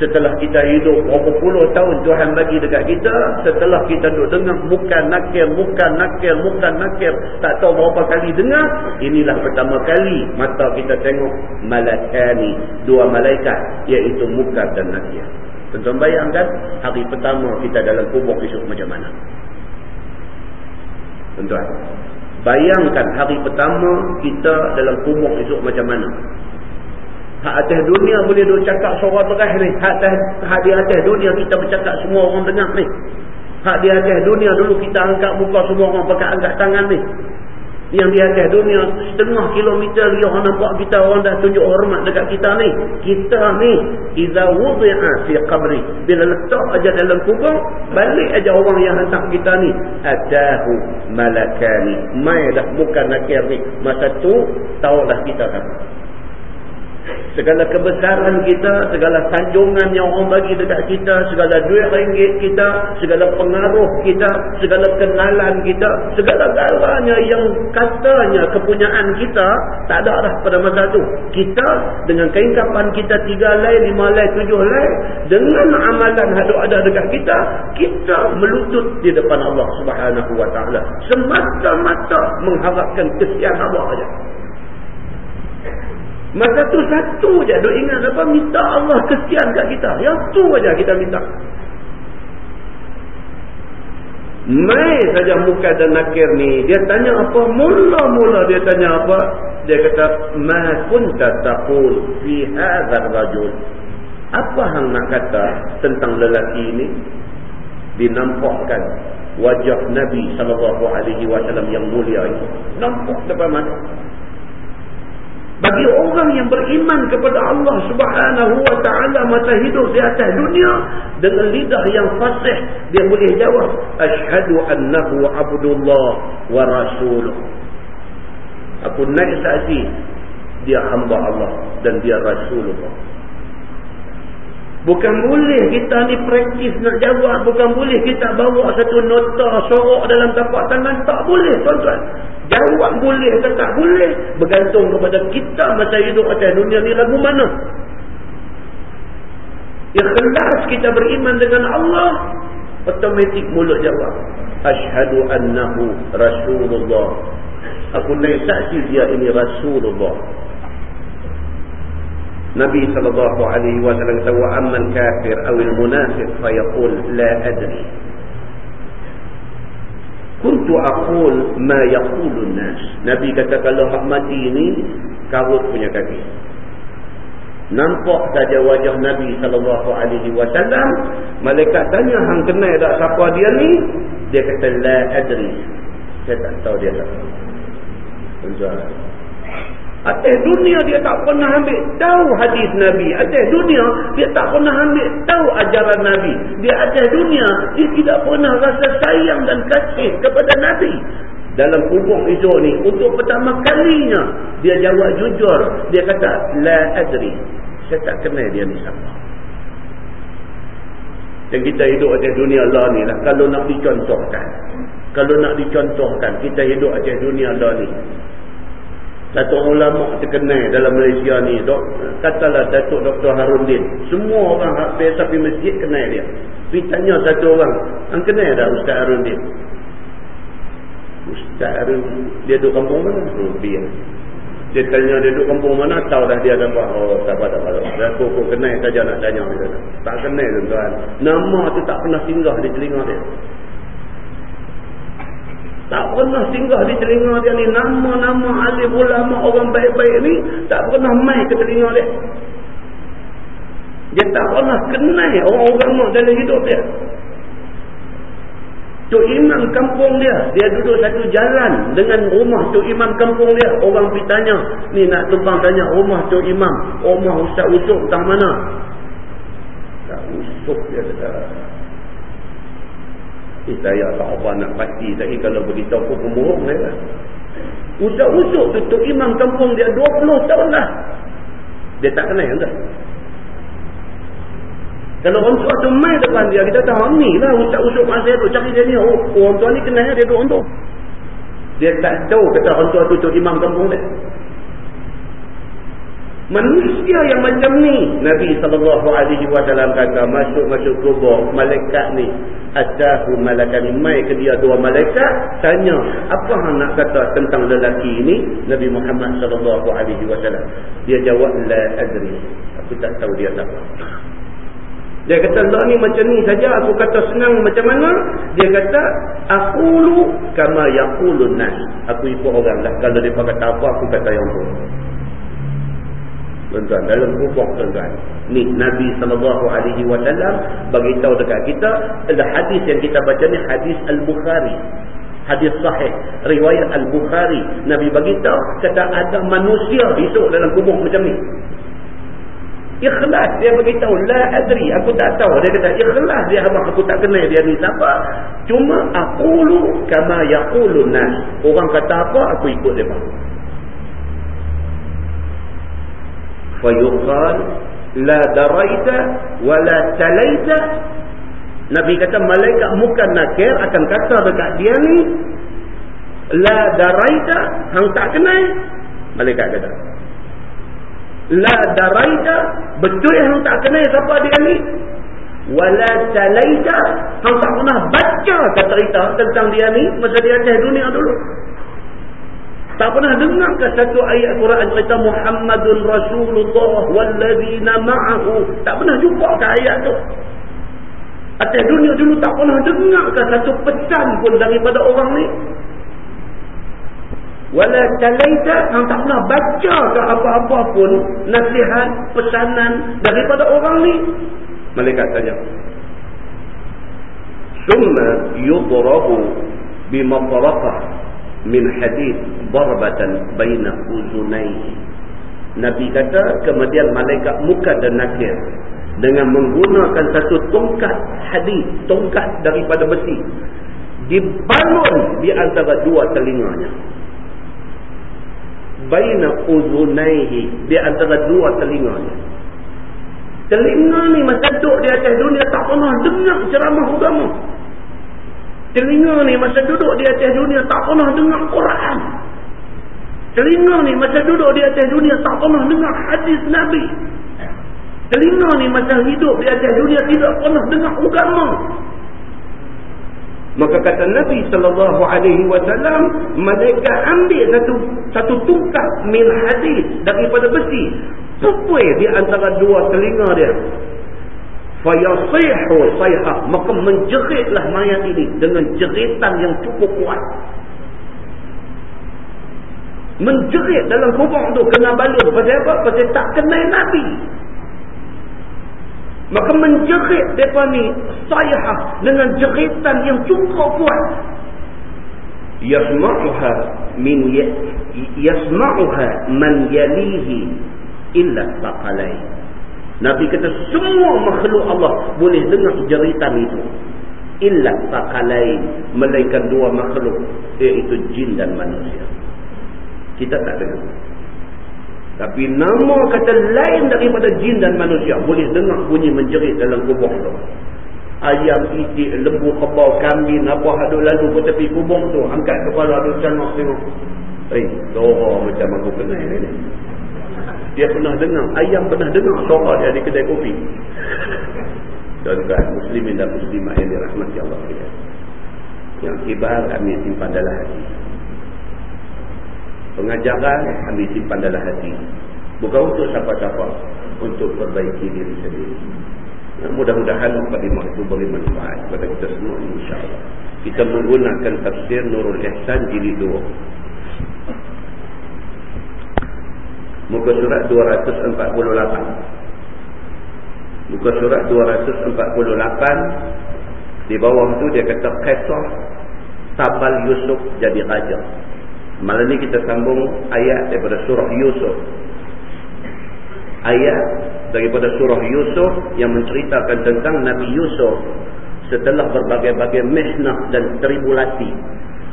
Setelah kita hidup berapa puluh tahun Tuhan bagi dekat kita. Setelah kita duduk dengar bukan nakir, bukan nakir, bukan nakir. Tak tahu berapa kali dengar. Inilah pertama kali mata kita tengok malakani. Dua malaikat. Iaitu muka dan nakir. Tentu bayangkan hari pertama kita dalam kubur esok macam mana. Tuan-tuan. Bayangkan hari pertama kita dalam kubur esok macam mana. Hak atas dunia boleh duk cakap suara beras ni. Hak, atas, hak di atas dunia kita bercakap semua orang dengar ni. Hak di atas dunia dulu kita angkat muka semua orang pakai angkat tangan ni. Yang di atas dunia setengah kilometer dia orang nampak kita orang dah tunjuk hormat dekat kita ni. Kita ni iza wudi'a fi qabri. Bila letak aja dalam kubur, balik aja orang yang hantar kita ni. Atahu malakani. Mai dah bukan nakir ni. Masa tu tahulah kita kan. Segala kebesaran kita, segala sanjungan yang orang bagi dekat kita, segala duit ringgit kita, segala pengaruh kita, segala kenalan kita, segala galanya yang katanya kepunyaan kita, tak ada dah pada masa tu. Kita dengan keingkapan kita tiga lay, lima lay, tujuh lay, dengan amalan yang ada dekat kita, kita melutut di depan Allah subhanahu ta'ala. Semata-mata mengharapkan kesian Allah saja. Masa tu satu je duk ingat apa minta Allah kesian kat kita. Yang tu aja kita minta. Mai saja muka dan nakir ni dia tanya apa mula-mula dia tanya apa dia kata ma kunta taqul fi hadzal rajul apa hang nak kata tentang lelaki ini dinampakkan wajah Nabi sallallahu alaihi wasallam yang mulia itu nampak depan mata bagi orang yang beriman kepada Allah subhanahu wa ta'ala masa hidup di atas dunia. Dengan lidah yang fasih. Dia boleh jawab. Ashadu annahu abdullah wa rasuluh. Aku naik saksi. Dia hamba Allah. Dan dia rasulullah. Bukan boleh kita ni praktis nak jawab. Bukan boleh kita bawa satu nota sorok dalam tapak tangan. Tak boleh tuan-tuan. Jawab boleh atau tak boleh bergantung kepada kita masa hidup atas dunia ni lagu mana. Ikhlas kita beriman dengan Allah, otomatik mulut jawab. Ashhadu annahu Rasulullah. Aku naik saksi dia ini Rasulullah. Nabi sallallahu alaihi wasallam kata wa amman kafir awil munafiq fa yaqul la adri. Kuntu aqul ma yaqulun nas nabi kata kalau hak mati ni karut punya kaki. Nampak saja wajah nabi sallallahu alaihi wasallam malaikat tanya hang kenal tak siapa dia ni? Dia kata la adri. Saya tak tahu dia siapa. Tuan Atas dunia dia tak pernah ambil tahu hadis Nabi. Atas dunia dia tak pernah ambil tahu ajaran Nabi. Dia atas dunia dia tidak pernah rasa sayang dan kasih kepada Nabi. Dalam kubur hijau ni untuk pertama kalinya dia jawab jujur. Dia kata la adri. Saya tak kenal dia ni siapa. Dan kita hidup atas dunia Allah ni lah. Kalau nak dicontohkan. Kalau nak dicontohkan kita hidup atas dunia Allah ni. Satu ulama terkenal dalam Malaysia ni, dok, katalah Datuk Dr. Harun Din. Semua orang biasa pergi masjid kenal dia. Pergi tanya satu orang, "Hang kenal dah Ustaz Harun Din?" Ustaz Harun, dia duduk kampung mana? Oh, dia. Dia tanya dia duduk kampung mana, tahu dah dia dapat. Oh, tak apa, tak apa. Dah kok kenal saja nak tanya. Dia. Tak kenal tuan-tuan. Nama tu tak pernah singgah di telinga dia. Tak pernah singgah di telinga dia ni. Nama-nama alim ulama orang baik-baik ni, tak pernah main ke telinga dia. Dia tak pernah kenal orang-orang dalam hidup dia. Tok Imam kampung dia, dia duduk satu jalan dengan rumah Tok Imam kampung dia. Orang pergi tanya, ni nak tumpang tanya rumah Tok Imam, rumah Ustaz Usuk tang mana? Tak Usuk dia kata. Eh, saya tak apa nak pasti. Tapi kalau beritahu pun pembohong dia lah. Ustaz Usuk tu Tok Imam kampung dia 20 tahun lah. Dia tak kenal tak? Kalau orang tua tu main depan dia, kita tahu ni lah ustaz usuk masa tu. Cari dia ni, oh, orang tua ni kenal dia duduk untuk. Dia tak tahu kata orang tua tu tu imam kampung dia. Manusia yang macam ni, Nabi SAW kata, masuk-masuk kubur, malaikat ni, atahu malakani, mai ke dia dua malaikat, tanya, apa yang nak kata tentang lelaki ini, Nabi Muhammad SAW. Dia jawab, la adri. Aku tak tahu dia siapa. Dia kata Allah ni macam ni saja aku kata senang macam mana? Dia kata aku lu kama yaqulun nas. Aku ikut orang lah kalau dia kata apa aku kata yang tu. Tuan-tuan dalam kubur tuan-tuan. Ni Nabi sallallahu alaihi wasallam bagi tahu dekat kita ada hadis yang kita baca ni hadis Al-Bukhari. Hadis sahih riwayat Al-Bukhari. Nabi bagi tahu kata ada manusia besok dalam kubur macam ni. Ikhlas dia beritahu la adri aku tak tahu. Dia kata ikhlas dia abang aku tak kenal dia ni. Siapa? Cuma aqulu kama yaqulun nas. Orang kata apa aku ikut dia fayuqal la daraita wala talaita Nabi kata malaikat muka nakir akan kata dekat dia ni la daraita hang tak kenal. Malaikat kata la daraita betul yang tak kenal siapa dia ni. Wala talaita hang tak pernah baca cerita tentang dia ni masa dia atas dunia dulu tak pernah dengar ke satu ayat Quran cerita Muhammadun Rasulullah wallazina ma'ahu. Tak pernah jumpa ke ayat tu. Atas dunia dulu tak pernah dengar ke satu pesan pun daripada orang ni. Wala talaita hang tak pernah baca ke apa-apa pun nasihat pesanan daripada orang ni. Malaikat tanya summa yudrabu bimatraqah min hadid darbatan baina uzunaihi nabi kata kemudian malaikat muka dan nakir dengan menggunakan satu tongkat hadis tongkat daripada besi dibalun di antara dua telinganya. Baina uzunaihi di antara dua telinganya. Telinga ni masa duduk di atas dunia tak pernah dengar ceramah agama telinga ni masa duduk di atas dunia tak pernah dengar Quran. Telinga ni masa duduk di atas dunia tak pernah dengar hadis Nabi. Telinga ni masa hidup di atas dunia tidak pernah dengar agama. Maka kata Nabi sallallahu alaihi wasallam, mereka ambil satu satu tungkat min hadis daripada besi, pukul di antara dua telinga dia. Fa yasihu sayha, maka menjeritlah mayat ini dengan jeritan yang cukup kuat. Menjerit dalam kubur tu kena balun pasal apa? Pasal tak kenal Nabi. Maka menjerit mereka ni sayah dengan jeritan yang cukup kuat. Yasma'uha min ya, yasma'uha man yalihi illa taqalai. Nabi kata semua makhluk Allah boleh dengar jeritan itu. Illa taqalai. Melainkan dua makhluk. Iaitu jin dan manusia. Kita tak dengar. Tapi nama kata lain daripada jin dan manusia. Boleh dengar bunyi menjerit dalam kubur tu. Ayam, itik, lembu, kebau, kambing, apa ada lalu ke tepi kubur tu. Angkat kepala ada cangok tengok. Eh, suara macam aku kenal ni. Dia pernah dengar. Ayam pernah dengar suara dia di kedai kopi. Tuan-tuan, muslimin dan muslimah yang dirahmati Allah. Yang kibar, kami simpan dalam hati. pengajaran ambil simpan dalam hati bukan untuk siapa-siapa untuk perbaiki diri sendiri mudah-mudahan mukadimah itu beri manfaat kepada kita semua insyaAllah kita menggunakan tafsir Nurul Ihsan jilid 2 muka surat 248 muka surat 248 di bawah tu dia kata kisah Tabal Yusuf jadi raja. Malam ni kita sambung ayat daripada surah Yusuf. Ayat daripada surah Yusuf yang menceritakan tentang Nabi Yusuf setelah berbagai-bagai mesnah dan tribulasi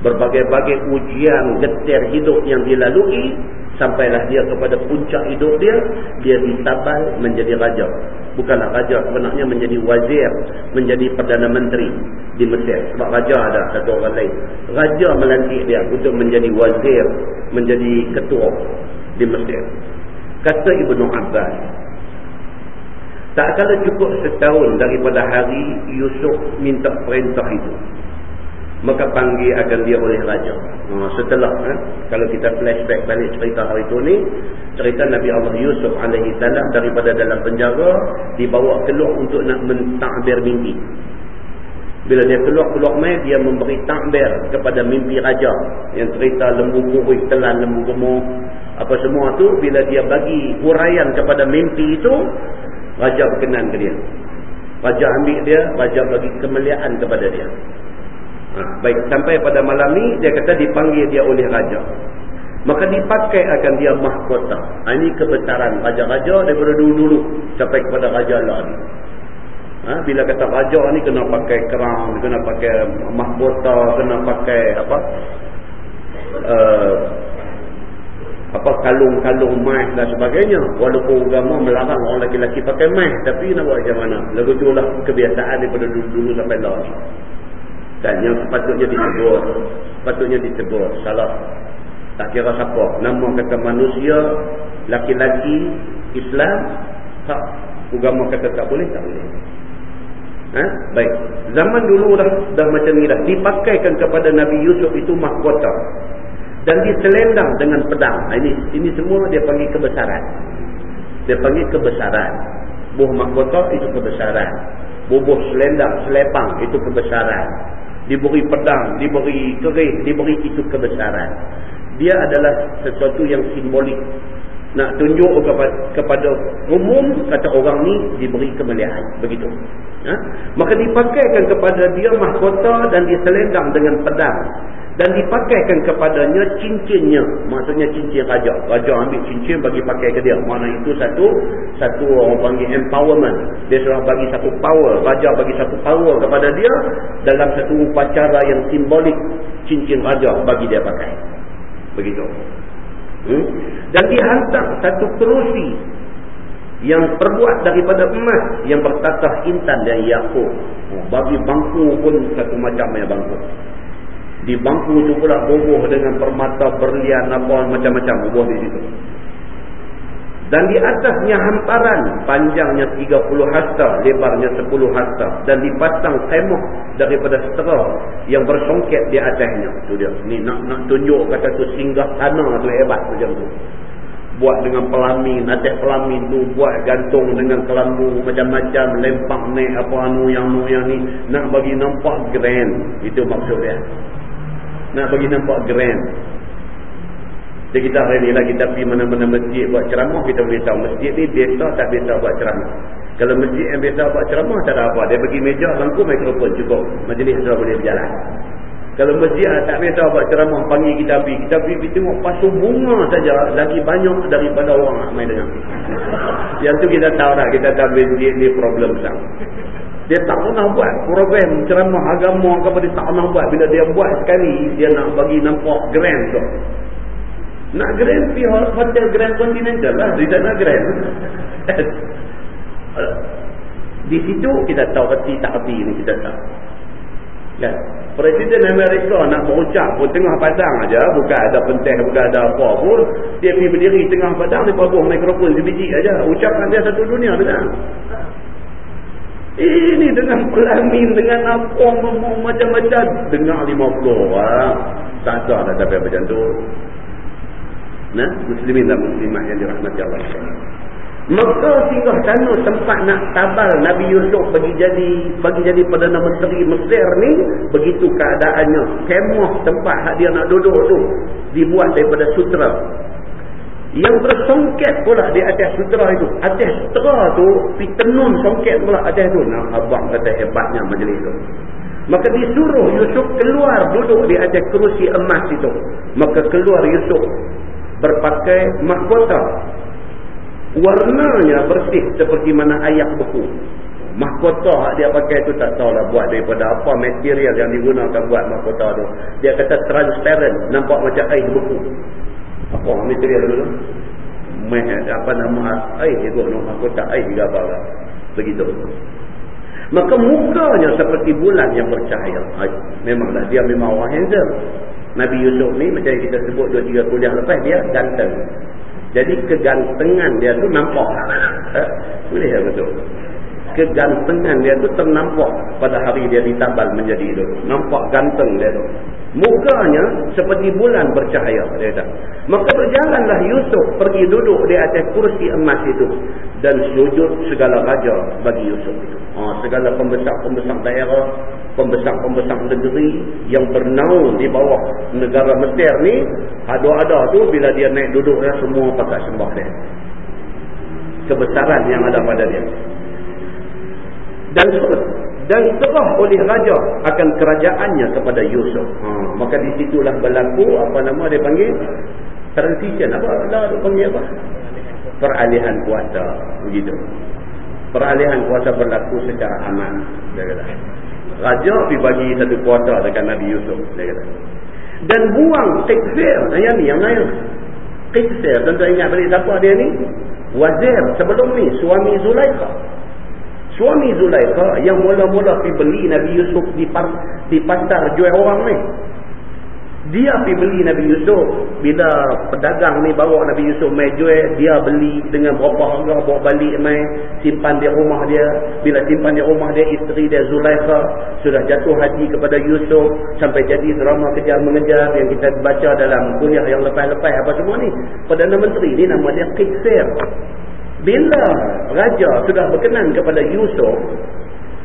berbagai-bagai ujian getir hidup yang dilalui sampailah dia kepada puncak hidup dia dia ditabal menjadi raja bukanlah raja sebenarnya menjadi wazir menjadi Perdana Menteri di Mesir sebab raja ada satu orang lain raja melantik dia untuk menjadi wazir menjadi ketua di Mesir Kata Ibnu Abbas. Tak kala cukup setahun daripada hari Yusuf minta perintah itu. Maka panggil akan dia oleh raja. Ha, setelah, eh, kalau kita flashback balik cerita hari itu ni, cerita Nabi Allah Yusuf alaihi salam daripada dalam penjara, dibawa keluar untuk nak mentakbir mimpi. Bila dia keluar-keluar mai dia memberi takbir kepada mimpi raja. Yang cerita lembu kurih, telan lembu gemuk, apa semua tu bila dia bagi huraian kepada mimpi itu raja berkenan ke dia raja ambil dia raja bagi kemuliaan kepada dia ha, baik sampai pada malam ni dia kata dipanggil dia oleh raja. Maka dipakai akan dia mahkota. Ha, ini kebesaran raja-raja daripada dulu-dulu sampai kepada raja lah ni ha, bila kata raja ni kena pakai kerang kena pakai mahkota kena pakai apa? Uh, apa kalung-kalung mas dan sebagainya. Walaupun agama melarang orang lelaki-lelaki pakai mas tapi nak buat macam mana? Lagu tu lah kebiasaan daripada dulu-dulu sampai lah dan yang sepatutnya ditegur sepatutnya ditegur salah tak kira siapa nama kata manusia laki-laki Islam tak agama kata tak boleh tak boleh ha? baik zaman dulu dah, dah macam ni dah dipakaikan kepada Nabi Yusuf itu mahkota dan diselendang dengan pedang. Ini ini semua dia panggil kebesaran. Dia panggil kebesaran. Buh mahkota itu kebesaran. Bubuh selendang, selepang itu kebesaran. Diberi pedang, diberi keris, diberi itu kebesaran. Dia adalah sesuatu yang simbolik. Nak tunjuk kepada, kepada umum, kata orang ni diberi kemuliaan. Begitu. Ha? Maka dipakaikan kepada dia mahkota dan diselendang dengan pedang dan dipakaikan kepadanya cincinnya. Maksudnya cincin raja. Raja ambil cincin bagi pakai ke dia. Mana itu satu satu orang panggil empowerment. Dia sudah bagi satu power. Raja bagi satu power kepada dia dalam satu upacara yang simbolik cincin raja bagi dia pakai. Begitu. Hmm? dan dihantar satu kerusi yang terbuat daripada emas yang bertatah intan dan yakut oh, bagi bangku pun satu macam yang bangku di bangku tu pula bubuh dengan permata berlian apa macam-macam bubuh di situ. Dan di atasnya hamparan panjangnya 30 hasta, lebarnya 10 hasta dan dipasang kemah daripada setera yang bersongket di atasnya. Tu dia. Ni nak nak tunjuk kata tu singgah sana tu hebat macam tu. Buat dengan pelamin, atas pelamin tu buat gantung dengan kelambu macam-macam, lempak naik apa anu yang anu yang ni nak bagi nampak grand. Itu maksud dia nak bagi nampak grand. Jadi kita hari ni lah kita pergi mana-mana masjid buat ceramah kita boleh tahu masjid ni biasa tak biasa buat ceramah. Kalau masjid yang biasa buat ceramah tak ada apa. Dia bagi meja bangku mikrofon cukup. Majlis sudah boleh berjalan. Kalau masjid tak biasa buat ceramah panggil kita pergi. Kita pergi, tengok pasu bunga saja. Lagi banyak daripada orang main dengan. Yang tu kita tahu lah kita tahu masjid ni problem besar dia tak pernah buat program ceramah agama kepada dia tak pernah buat. Bila dia buat sekali, dia nak bagi nampak grand tu. Nak grand, pergi hotel Grand Continental lah. Dia tak nak grand. Di situ kita tahu erti tak erti ni kita tahu. Kan? Presiden Amerika nak berucap pun tengah padang aja, bukan ada penting, bukan ada apa pun. Dia pergi berdiri tengah padang, dia bubuh mikrofon sebiji aja. Ucapan dia satu dunia kan. Ini dengan pelamin, dengan apa, macam-macam. Dengar 50 orang. Tak tahu dah sampai macam tu. Nah, muslimin dan muslimat yang dirahmati Allah. Maka singgah sana tempat nak tabal Nabi Yusuf bagi jadi bagi jadi Perdana Menteri Mesir ni begitu keadaannya kemah tempat dia nak duduk tu dibuat daripada sutra yang bersongket pula di atas sutra itu. Atas sutra tu pitenun songket pula atas tu. Nah abang kata hebatnya majlis tu. Maka disuruh Yusuf keluar duduk di atas kerusi emas itu. Maka keluar Yusuf berpakai mahkota. Warnanya bersih seperti mana ayak beku. Mahkota dia pakai tu tak tahulah buat daripada apa material yang digunakan buat mahkota tu. Dia kata transparent nampak macam air beku apa material tu meh apa nama air itu no mahkota air gambar lah. begitu maka mukanya seperti bulan yang bercahaya memanglah dia memang orang handsome Nabi Yusuf ni macam yang kita sebut 2-3 kuliah lepas dia ganteng jadi kegantengan dia tu nampak. Eh? Boleh ya betul. Kegantengan dia tu ternampak pada hari dia ditabal menjadi itu. Nampak ganteng dia tu. Mukanya seperti bulan bercahaya. Dia kata. Maka berjalanlah Yusuf pergi duduk di atas kursi emas itu. Dan sujud segala raja bagi Yusuf itu. Ha, segala pembesar-pembesar daerah. Pembesar-pembesar negeri yang bernaung di bawah negara Mesir ni. Ada-ada tu bila dia naik duduk dia semua pakai sembah dia. Kebesaran yang ada pada dia. Dan dan serah oleh raja akan kerajaannya kepada Yusuf. Ha, maka di situlah berlaku apa nama dia panggil transition apa lah dia panggil apa? Peralihan kuasa begitu. Peralihan kuasa berlaku secara aman dia kata. Raja dibagi satu kuasa dekat Nabi Yusuf dia kata. Dan buang Qisir yang ni yang lain. Qisir tentu ingat balik siapa dia ni? Wazir sebelum ni suami Zulaikha. Suami Zulaikha yang mula-mula pergi beli Nabi Yusuf di, di pasar jual orang ni. Dia pergi beli Nabi Yusuf. Bila pedagang ni bawa Nabi Yusuf mai jual, dia beli dengan berapa harga, bawa balik mai, simpan di rumah dia. Bila simpan di rumah dia, isteri dia Zulaikha sudah jatuh hati kepada Yusuf. Sampai jadi drama kejar mengejar yang kita baca dalam kuliah yang lepas-lepas apa semua ni. Perdana Menteri ni nama dia Qisir. Bila raja sudah berkenan kepada Yusuf,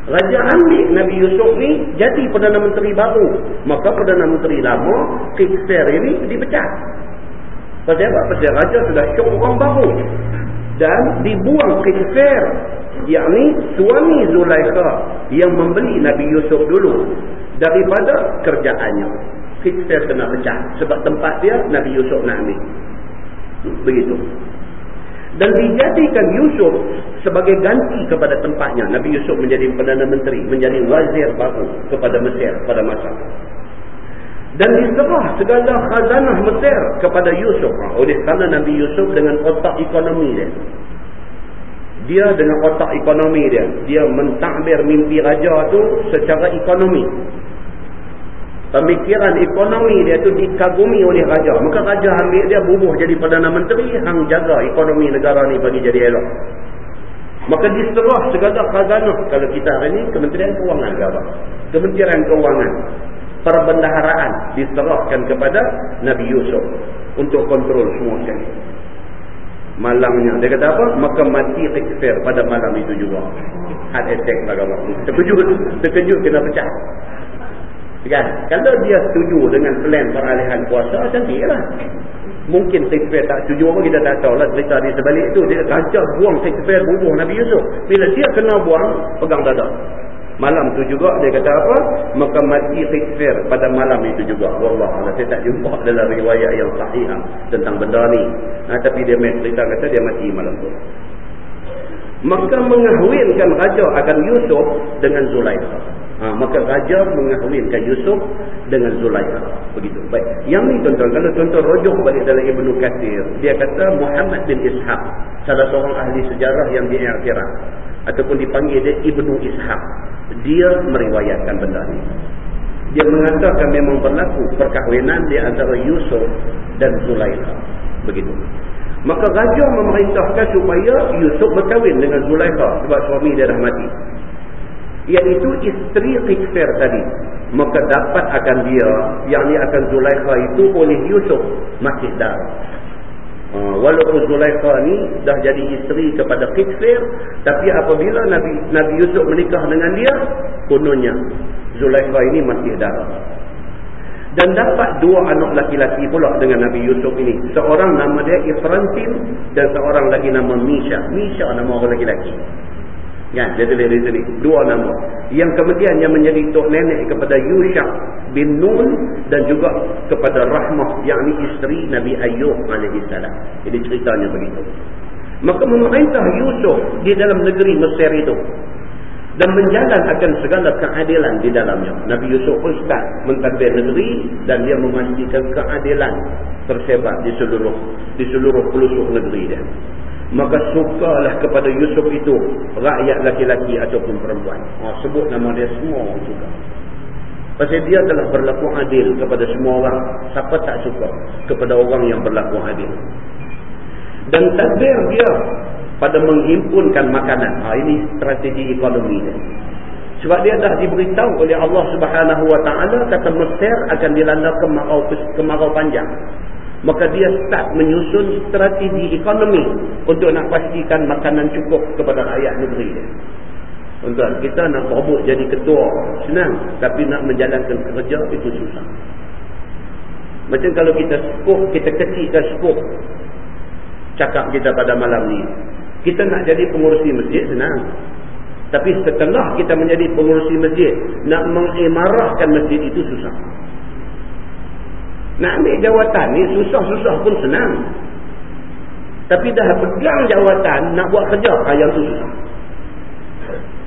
raja ambil Nabi Yusuf ni jadi Perdana Menteri baru. Maka Perdana Menteri lama, Kiksir ini dipecat. Pasal apa? Pasal raja sudah syok orang baru. Dan dibuang Kiksir. Yang suami Zulaikha yang membeli Nabi Yusuf dulu. Daripada kerjaannya. Kiksir kena pecah. Sebab tempat dia Nabi Yusuf nak ambil. Begitu dan dijadikan Yusuf sebagai ganti kepada tempatnya. Nabi Yusuf menjadi Perdana Menteri menjadi wazir baru kepada Mesir pada masa dan diserah segala khazanah Mesir kepada Yusuf. Oleh kerana Nabi Yusuf dengan otak ekonomi dia. Dia dengan otak ekonomi dia dia mentakbir mimpi raja tu secara ekonomi pemikiran ekonomi dia tu dikagumi oleh raja. Maka raja ambil dia bubuh jadi Perdana Menteri hang jaga ekonomi negara ni bagi jadi elok. Maka diserah segala khazanah. Kalau kita hari ni Kementerian Kewangan ke apa? Kementerian Kewangan. Perbendaharaan diserahkan kepada Nabi Yusuf untuk kontrol semua sekali malangnya dia kata apa? Maka mati ikhfir pada malam itu juga. Heart attack lah terkejut. Terkejut kena pecah Kan? Kalau dia setuju dengan plan peralihan kuasa, cantiklah. Mungkin Shakespeare tak setuju apa, kita tak tahu lah cerita di sebalik itu. Dia kacau buang Shakespeare bubuh Nabi Yusuf. Bila dia kena buang, pegang dada. Malam tu juga dia kata apa? Maka mati Shakespeare pada malam itu juga. Wallah Allah, saya tak jumpa dalam riwayat yang sahih tentang benda ni. Ha, tapi dia main cerita kata dia mati malam tu. Maka mengahwinkan raja akan Yusuf dengan Zulaikha. Ha, maka raja mengahwinkan Yusuf dengan Zulaikha. Begitu. Baik. Yang ni tuan-tuan, kalau tuan-tuan rojok balik dalam Ibn Kathir, dia kata Muhammad bin Ishaq, salah seorang ahli sejarah yang diiktiraf ataupun dipanggil dia Ibn Ishaq. Dia meriwayatkan benda ni. Dia mengatakan memang berlaku perkahwinan di antara Yusuf dan Zulaikha. Begitu. Maka raja memerintahkan supaya Yusuf berkahwin dengan Zulaikha sebab suami dia dah mati iaitu isteri Qisfir tadi. Maka dapat akan dia yang ni akan Zulaikha itu oleh Yusuf masih darah Uh, walaupun Zulaikha ni dah jadi isteri kepada Qitfir tapi apabila Nabi Nabi Yusuf menikah dengan dia kononnya Zulaikha ini masih darah dan dapat dua anak laki-laki pula dengan Nabi Yusuf ini. Seorang nama dia Ifrantin dan seorang lagi nama Misha. Misha nama orang laki-laki Ya, jadi dari sini dua nama. Yang kemudian yang menjadi tok nenek kepada Yusha bin Nun dan juga kepada Rahmah yakni isteri Nabi Ayub alaihi salam. Jadi ceritanya begitu. Maka memerintah Yusuf di dalam negeri Mesir itu dan menjalankan segala keadilan di dalamnya. Nabi Yusuf pun start mentadbir negeri dan dia memastikan keadilan tersebar di seluruh di seluruh pelosok negeri dia maka sukalah kepada Yusuf itu rakyat laki-laki ataupun perempuan. Ha, sebut nama dia semua juga. Pasal dia telah berlaku adil kepada semua orang. Siapa tak suka kepada orang yang berlaku adil. Dan tadbir dia pada menghimpunkan makanan. Ha, ini strategi ekonomi dia. Sebab dia dah diberitahu oleh Allah Subhanahu Wa Taala kata Mesir akan dilanda kemarau kemarau panjang maka dia start menyusun strategi ekonomi untuk nak pastikan makanan cukup kepada rakyat negeri dia. Tuan, kita nak berebut jadi ketua senang tapi nak menjalankan kerja itu susah. Macam kalau kita skop, kita kecilkan skop cakap kita pada malam ni. Kita nak jadi pengurusi masjid senang. Tapi setelah kita menjadi pengurusi masjid, nak mengimarahkan masjid itu susah. Nak ambil jawatan ni susah-susah pun senang. Tapi dah pegang jawatan nak buat kerja yang tu susah.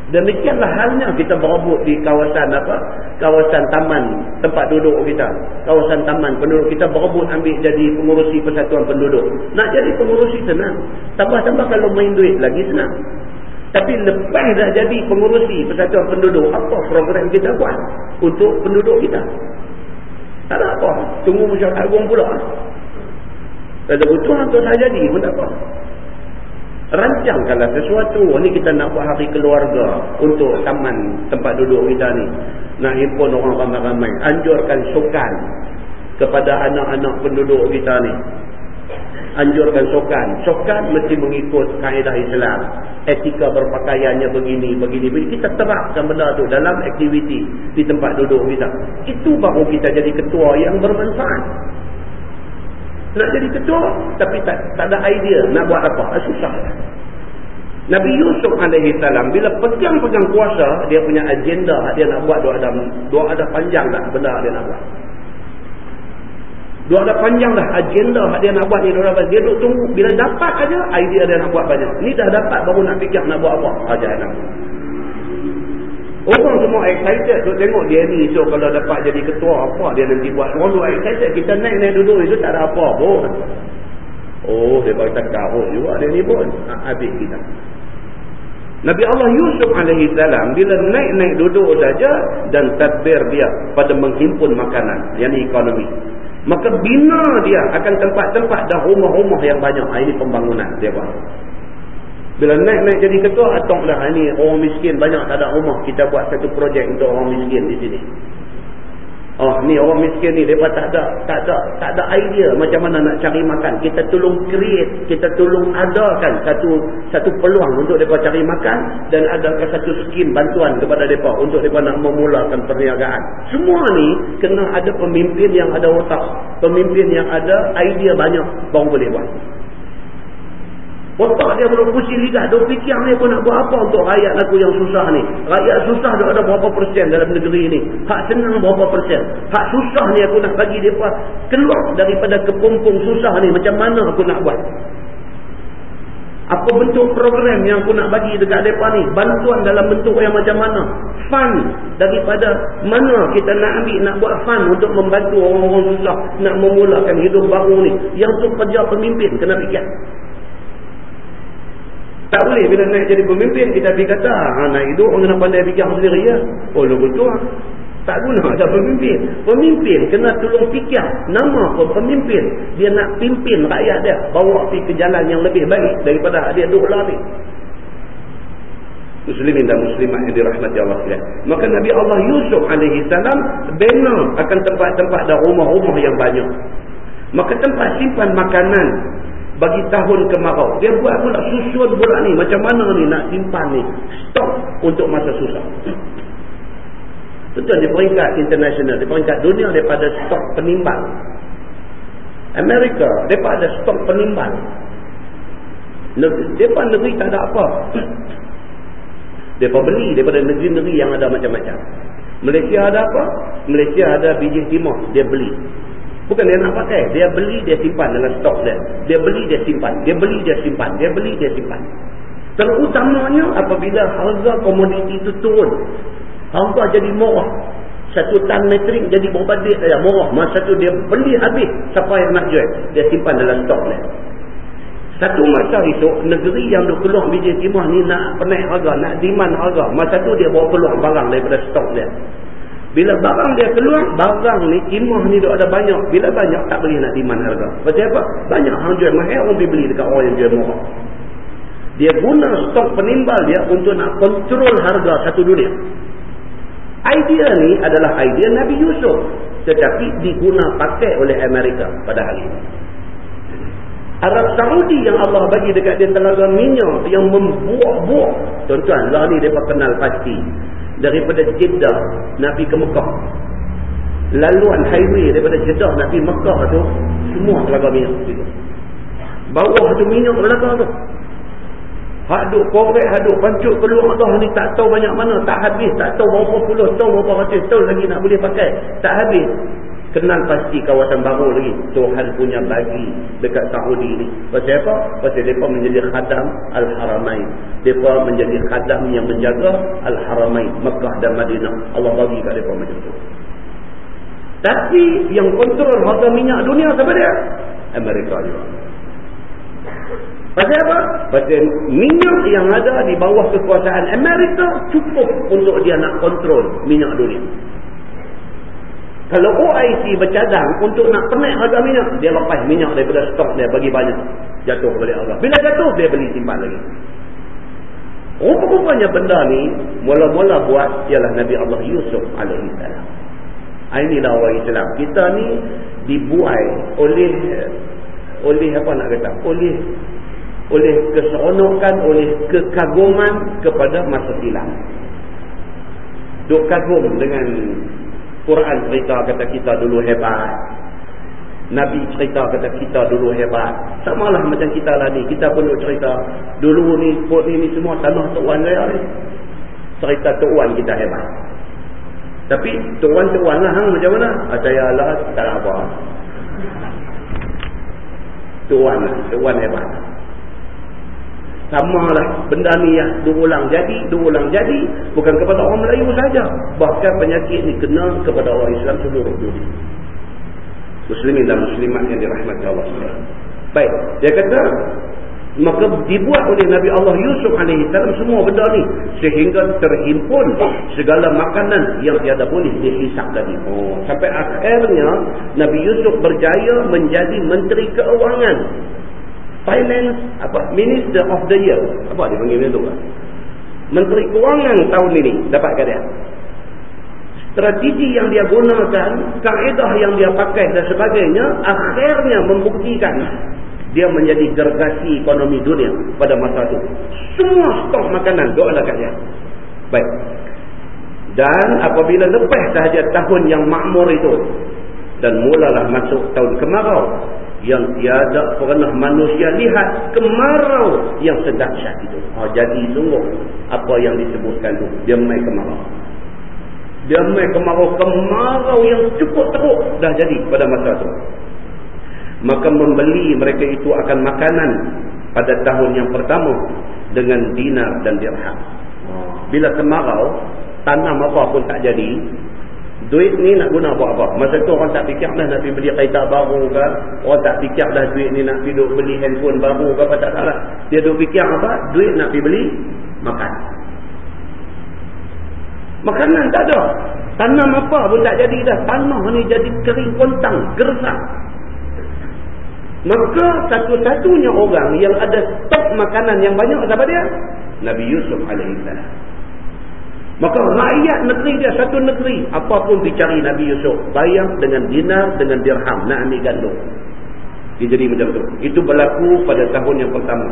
Demikianlah halnya kita berebut di kawasan apa? Kawasan taman tempat duduk kita. Kawasan taman penduduk kita berebut ambil jadi pengurusi persatuan penduduk. Nak jadi pengurusi senang. Tambah-tambah kalau main duit lagi senang. Tapi lepas dah jadi pengurusi persatuan penduduk, apa program kita buat untuk penduduk kita? Tak ada apa. Tunggu masyarakat agung pula. Tak ada butuh atau tak jadi pun tak apa. Rancangkanlah sesuatu. Ni kita nak buat hari keluarga untuk taman tempat duduk kita ni. Nak himpun orang ramai-ramai. Anjurkan sukan kepada anak-anak penduduk kita ni anjurkan sokan. Sokan mesti mengikut kaedah Islam. Etika berpakaiannya begini, begini, begini. Kita terapkan benda tu dalam aktiviti di tempat duduk kita. Itu baru kita jadi ketua yang bermanfaat. Nak jadi ketua, tapi tak, tak ada idea nak buat apa. Ah, susah. Nabi Yusuf alaihi salam bila pegang-pegang kuasa, dia punya agenda dia nak buat dua ada dua ada panjang dah benda dia nak buat. Dia ada panjang dah agenda dia nak buat ni. Dia duduk tunggu. Bila dapat aja idea dia nak buat banyak. Ni dah dapat baru nak fikir nak buat apa. Ajar nak Orang semua excited tu tengok dia ni. So kalau dapat jadi ketua apa dia nanti buat. Orang tu excited. Kita naik-naik duduk itu tak ada apa pun. Oh dia berkata karut juga dia ni pun. Ha, habis kita. Nabi Allah Yusuf alaihi salam bila naik-naik duduk saja dan tadbir dia pada menghimpun makanan. Yang ni ekonomi maka bina dia akan tempat-tempat dan rumah-rumah yang banyak. Ha, ini pembangunan dia buat. Bila naik-naik jadi ketua, atoklah ha, ini orang miskin banyak tak ada rumah. Kita buat satu projek untuk orang miskin di sini. Oh ni orang miskin ni depa tak ada tak ada tak ada idea macam mana nak cari makan. Kita tolong create, kita tolong adakan satu satu peluang untuk depa cari makan dan adakan satu skim bantuan kepada depa untuk depa nak memulakan perniagaan. Semua ni kena ada pemimpin yang ada otak, pemimpin yang ada idea banyak baru boleh buat. Otak dia belum pusing lidah. Dia fikir ni pun nak buat apa untuk rakyat aku yang susah ni. Rakyat susah dia ada berapa persen dalam negeri ni. Hak senang berapa persen. Hak susah ni aku nak bagi dia keluar daripada kepompong susah ni. Macam mana aku nak buat. Apa bentuk program yang aku nak bagi dekat mereka ni. Bantuan dalam bentuk yang macam mana. Fund daripada mana kita nak ambil nak buat fund untuk membantu orang-orang susah. Nak memulakan hidup baru ni. Yang tu kerja pemimpin kena fikir. Tak boleh bila naik jadi pemimpin kita pergi kata ha, nak hidup orang kena pandai fikir sendiri ya. Oh lu betul. Tak guna ada pemimpin. Pemimpin kena tolong fikir nama pun pemimpin. Dia nak pimpin rakyat dia bawa pergi ke jalan yang lebih baik daripada dia duduk lah ni. Muslimin dan muslimat yang dirahmati Allah sekalian. Maka Nabi Allah Yusuf alaihi salam bina akan tempat-tempat dan rumah-rumah yang banyak. Maka tempat simpan makanan bagi tahun kemarau. Dia buat pula susun pula ni. Macam mana ni nak simpan ni. Stok untuk masa susah. Betul di peringkat international. Di peringkat dunia daripada stok penimbang. Amerika daripada stok penimbang. Mereka negeri tak ada apa. Mereka beli daripada negeri-negeri yang ada macam-macam. Malaysia ada apa? Malaysia ada biji timah. Dia beli. Bukan dia nak pakai. Dia beli, dia simpan dalam stok dia. Dia beli, dia simpan. Dia beli, dia simpan. Dia beli, dia simpan. Terutamanya apabila harga komoditi itu turun. Harga jadi murah. Satu tan metrik jadi berbadik saja murah. Masa tu dia beli habis. Siapa yang nak jual? Dia simpan dalam stok dia. Satu masa itu, negeri yang duk keluar biji timah ni nak penaik harga, nak demand harga. Masa tu dia bawa keluar barang daripada stok dia. Bila barang dia keluar, barang ni, timah ni duk ada banyak. Bila banyak, tak boleh nak demand harga. Sebab apa? Banyak orang jual mahal, orang pergi beli dekat orang yang jual murah. Dia guna stok penimbal dia untuk nak kontrol harga satu dunia. Idea ni adalah idea Nabi Yusuf. Tetapi diguna pakai oleh Amerika pada hari ini. Arab Saudi yang Allah bagi dekat dia telaga minyak yang membuah-buah. Tuan-tuan, lah ni mereka kenal pasti. Daripada Jeddah, Nabi ke Mekah. Laluan highway daripada Jeddah, Nabi Mekah tu, semua telaga minyak. Bawah tu minyak belakang tu. Haduk korek, haduk pancuk keluar dah ni tak tahu banyak mana. Tak habis, tak tahu berapa puluh tahun, berapa ratus tahun lagi nak boleh pakai. Tak habis kenal pasti kawasan baru lagi. Tuhan punya bagi dekat Saudi ni. Pasal apa? pasal mereka menjadi khadam Al-Haramain. Mereka menjadi khadam yang menjaga Al-Haramain Mekah dan Madinah. Allah bagi kat mereka macam tu. Tapi yang kontrol harga minyak dunia siapa dia? Amerika juga. Pasal apa? pasal minyak yang ada di bawah kekuasaan Amerika cukup untuk dia nak kontrol minyak dunia kalau OIC bercadang untuk nak penaik harga minyak, dia lepas minyak daripada stok dia bagi banyak. Jatuh balik harga. Bila jatuh, dia beli simpan lagi. Rupa-rupanya benda ni, mula-mula buat ialah Nabi Allah Yusuf AS. Ah, inilah orang Islam. Kita ni dibuai oleh oleh apa nak kata? Oleh oleh keseronokan, oleh kekaguman kepada masa silam. Duk kagum dengan Quran cerita kata kita dulu hebat. Nabi cerita kata kita dulu hebat. Sama lah macam kita lah ni. Kita pun cerita. Dulu ni, put ni, ni semua tanah tuan saya ni. Cerita tuan kita hebat. Tapi tuan-tuan lah hang macam mana? Ah, saya lah tak apa. Tuan lah. Tuan hebat. Sama lah benda ni yang berulang jadi, berulang jadi. Bukan kepada orang Melayu saja. Bahkan penyakit ni kena kepada orang Islam seluruh dunia. Muslimin dan Muslimat yang dirahmati Allah. Baik, dia kata, maka dibuat oleh Nabi Allah Yusuf AS semua benda ni. Sehingga terhimpun segala makanan yang tiada boleh dihisap lagi. Oh, sampai akhirnya Nabi Yusuf berjaya menjadi Menteri Keuangan finance apa minister of the year. Apa dia panggil itu kan menteri kewangan tahun ini dapat dia strategi yang dia gunakan kaedah yang dia pakai dan sebagainya akhirnya membuktikan dia menjadi gergasi ekonomi dunia pada masa itu semua stok makanan doa kat dia. Baik. Dan apabila lepas sahaja tahun yang makmur itu dan mulalah masuk tahun kemarau yang tiada pernah manusia lihat kemarau yang sedahsyat itu. Oh, jadi sungguh apa yang disebutkan itu. Dia main kemarau. Dia main kemarau. Kemarau yang cukup teruk dah jadi pada masa itu. Maka membeli mereka itu akan makanan pada tahun yang pertama dengan dinar dan dirham. Bila kemarau, tanam apa pun tak jadi, Duit ni nak guna buat apa? Masa tu orang tak fikir dah nak pergi beli kereta baru ke. Orang tak fikir dah duit ni nak pergi beli handphone baru ke apa tak salah. Dia duk fikir apa? Duit nak pergi beli makan. Makanan tak ada. Tanam apa pun tak jadi dah. Tanah ni jadi kering kontang, gersang. Maka satu-satunya orang yang ada stok makanan yang banyak siapa dia? Nabi Yusuf alaihissalam. Maka rakyat negeri dia satu negeri. Apapun dicari Nabi Yusuf. Bayang dengan dinar, dengan dirham. Nak ambil gandum. Dia jadi macam tu. Itu berlaku pada tahun yang pertama.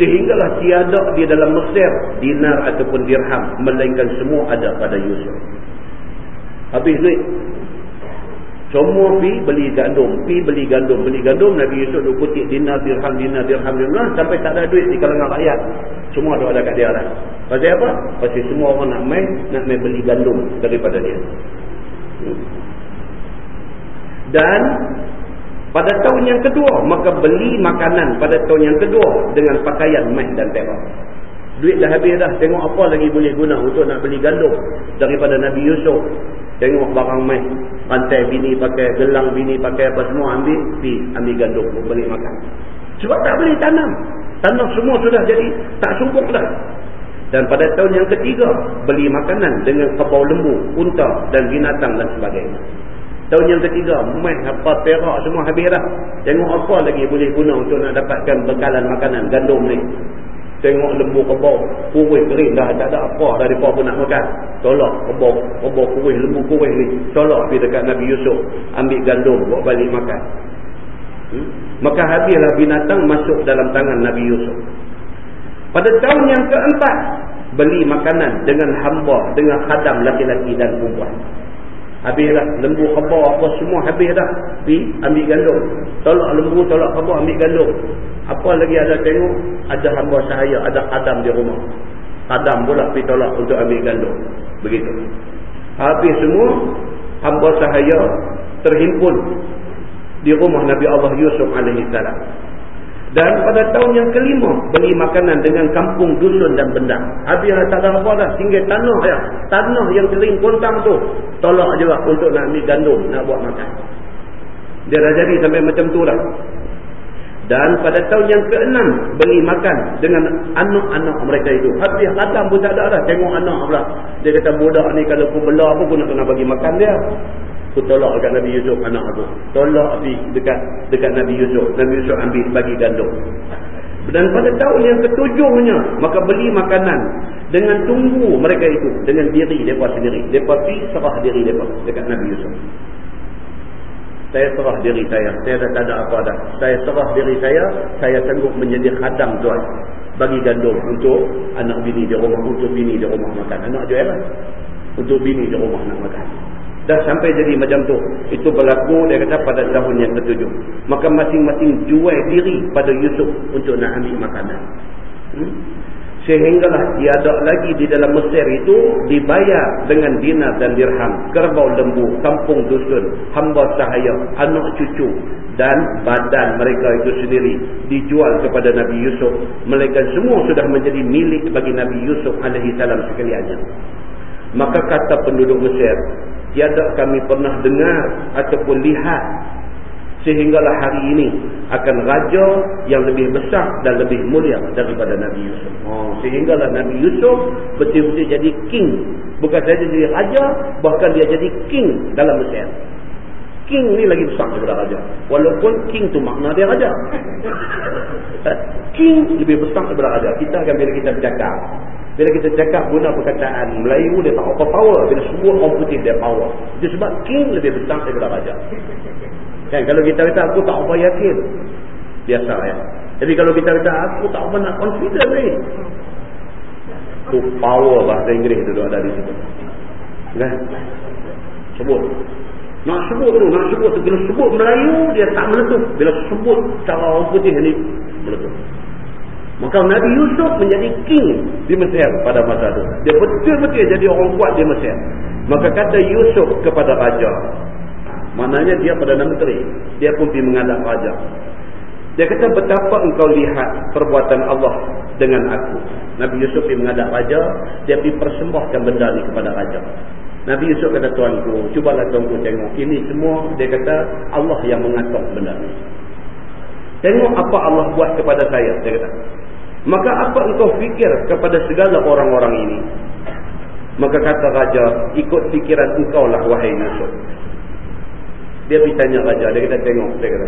Sehinggalah tiada di dalam Mesir dinar ataupun dirham. Melainkan semua ada pada Yusuf. Habis duit. Semua pi beli gandum. Pi beli gandum. Beli gandum Nabi Yusuf duk kutip dinar, dirham, dinar, dirham, dirham. Sampai tak ada duit di kalangan rakyat. Semua ada kat dia lah. Pasal apa? Pasal semua orang nak main, nak main beli gandum daripada dia. Dan pada tahun yang kedua, maka beli makanan pada tahun yang kedua dengan pakaian emas dan perak. Duit dah habis dah. Tengok apa lagi boleh guna untuk nak beli gandum daripada Nabi Yusuf. Tengok barang emas. Pantai bini pakai, gelang bini pakai apa semua ambil. Pergi ambil gandum, beli makan. Sebab tak boleh tanam. Tanah semua sudah jadi tak sungguh dah. Dan pada tahun yang ketiga, beli makanan dengan kebau lembu, unta dan binatang dan sebagainya. Tahun yang ketiga, mai apa perak semua habis dah. Tengok apa lagi boleh guna untuk nak dapatkan bekalan makanan gandum ni. Tengok lembu kebau, kuih kering dah tak ada apa depa pun nak makan. Tolak kebau, kebau kuih, lembu kuih ni. Tolak pergi dekat Nabi Yusuf, ambil gandum buat balik makan. Hmm? Maka habislah binatang masuk dalam tangan Nabi Yusuf. Pada tahun yang keempat, beli makanan dengan hamba, dengan khadam laki-laki dan perempuan. Habislah lembu khabar apa semua habis dah. Pi ambil gandum. Tolak lembu, tolak khabar ambil gandum. Apa lagi ada tengok? Ada hamba sahaya, ada adam di rumah. Adam pula pi tolak untuk ambil gandum. Begitu. Habis semua hamba sahaya terhimpun di rumah Nabi Allah Yusuf salam. Dan pada tahun yang kelima, beli makanan dengan kampung dusun dan benda. Habislah tak ada apa dah, tinggal tanah ya. Tanah yang kering kontang tu, tolak juga untuk nak ambil gandum, nak buat makan. Dia dah jadi sampai macam tu lah. Dan pada tahun yang keenam, beli makan dengan anak-anak mereka itu. Habis khatam pun tak ada dah, tengok anak pula. Dia kata budak ni kalau pun belah pun, pun nak kena bagi makan dia. Aku tolak dekat Nabi Yusuf anak aku. Tolak api dekat dekat Nabi Yusuf. Nabi Yusuf ambil bagi gandum. Dan pada tahun yang ketujuhnya, maka beli makanan dengan tunggu mereka itu. Dengan diri mereka sendiri. Mereka pergi serah diri mereka dekat Nabi Yusuf. Saya serah diri saya. Saya dah tak ada apa dah. Saya serah diri saya. Saya sanggup menjadi khadam tuan. Bagi gandum untuk anak bini di rumah. Untuk bini di rumah makan. Anak jual lah. Untuk bini di rumah nak makan. Dah sampai jadi macam tu. Itu berlaku dia kata pada tahun yang ketujuh. Maka masing-masing jual diri pada Yusuf untuk nak ambil makanan. Hmm? Sehinggalah tiada lagi di dalam Mesir itu dibayar dengan dinar dan dirham. Kerbau lembu, kampung dusun, hamba sahaya, anak cucu dan badan mereka itu sendiri dijual kepada Nabi Yusuf. Melainkan semua sudah menjadi milik bagi Nabi Yusuf alaihi salam sekaliannya. Maka kata penduduk Mesir, tiada kami pernah dengar ataupun lihat sehinggalah hari ini akan raja yang lebih besar dan lebih mulia daripada Nabi Yusuf. Oh, sehinggalah Nabi Yusuf betul-betul jadi king. Bukan saja jadi raja, bahkan dia jadi king dalam Mesir. King ni lagi besar daripada raja. Walaupun king tu makna dia raja. Eh, king lebih besar daripada raja. Kita akan bila kita bercakap. Bila kita cakap guna perkataan Melayu dia tak apa power. Bila semua orang putih dia power. Itu sebab king lebih besar daripada raja. Kan kalau kita kata aku tak apa yakin. Biasa ya. Jadi kalau kita kata aku tak apa nak confident ni. Itu power bahasa Inggeris tu ada di situ. Kan? Sebut. Nak sebut tu, nak sebut tu. Bila sebut Melayu dia tak meletup. Bila sebut cara orang putih ni meletup. Maka Nabi Yusuf menjadi king di Mesir pada masa itu. Dia betul-betul jadi orang kuat di Mesir. Maka kata Yusuf kepada raja. Maknanya dia Perdana Menteri. Dia pun pergi mengadap raja. Dia kata betapa engkau lihat perbuatan Allah dengan aku. Nabi Yusuf pergi mengadap raja. Dia pergi persembahkan benda ni kepada raja. Nabi Yusuf kata tuanku. Cubalah tuanku tengok. Ini semua dia kata Allah yang mengatur benda ni. Tengok apa Allah buat kepada saya. Dia kata. Maka apa engkau fikir kepada segala orang-orang ini? Maka kata raja, ikut fikiran engkau lah wahai Yusuf. Dia pergi tanya raja, dia kata tengok, dia kata.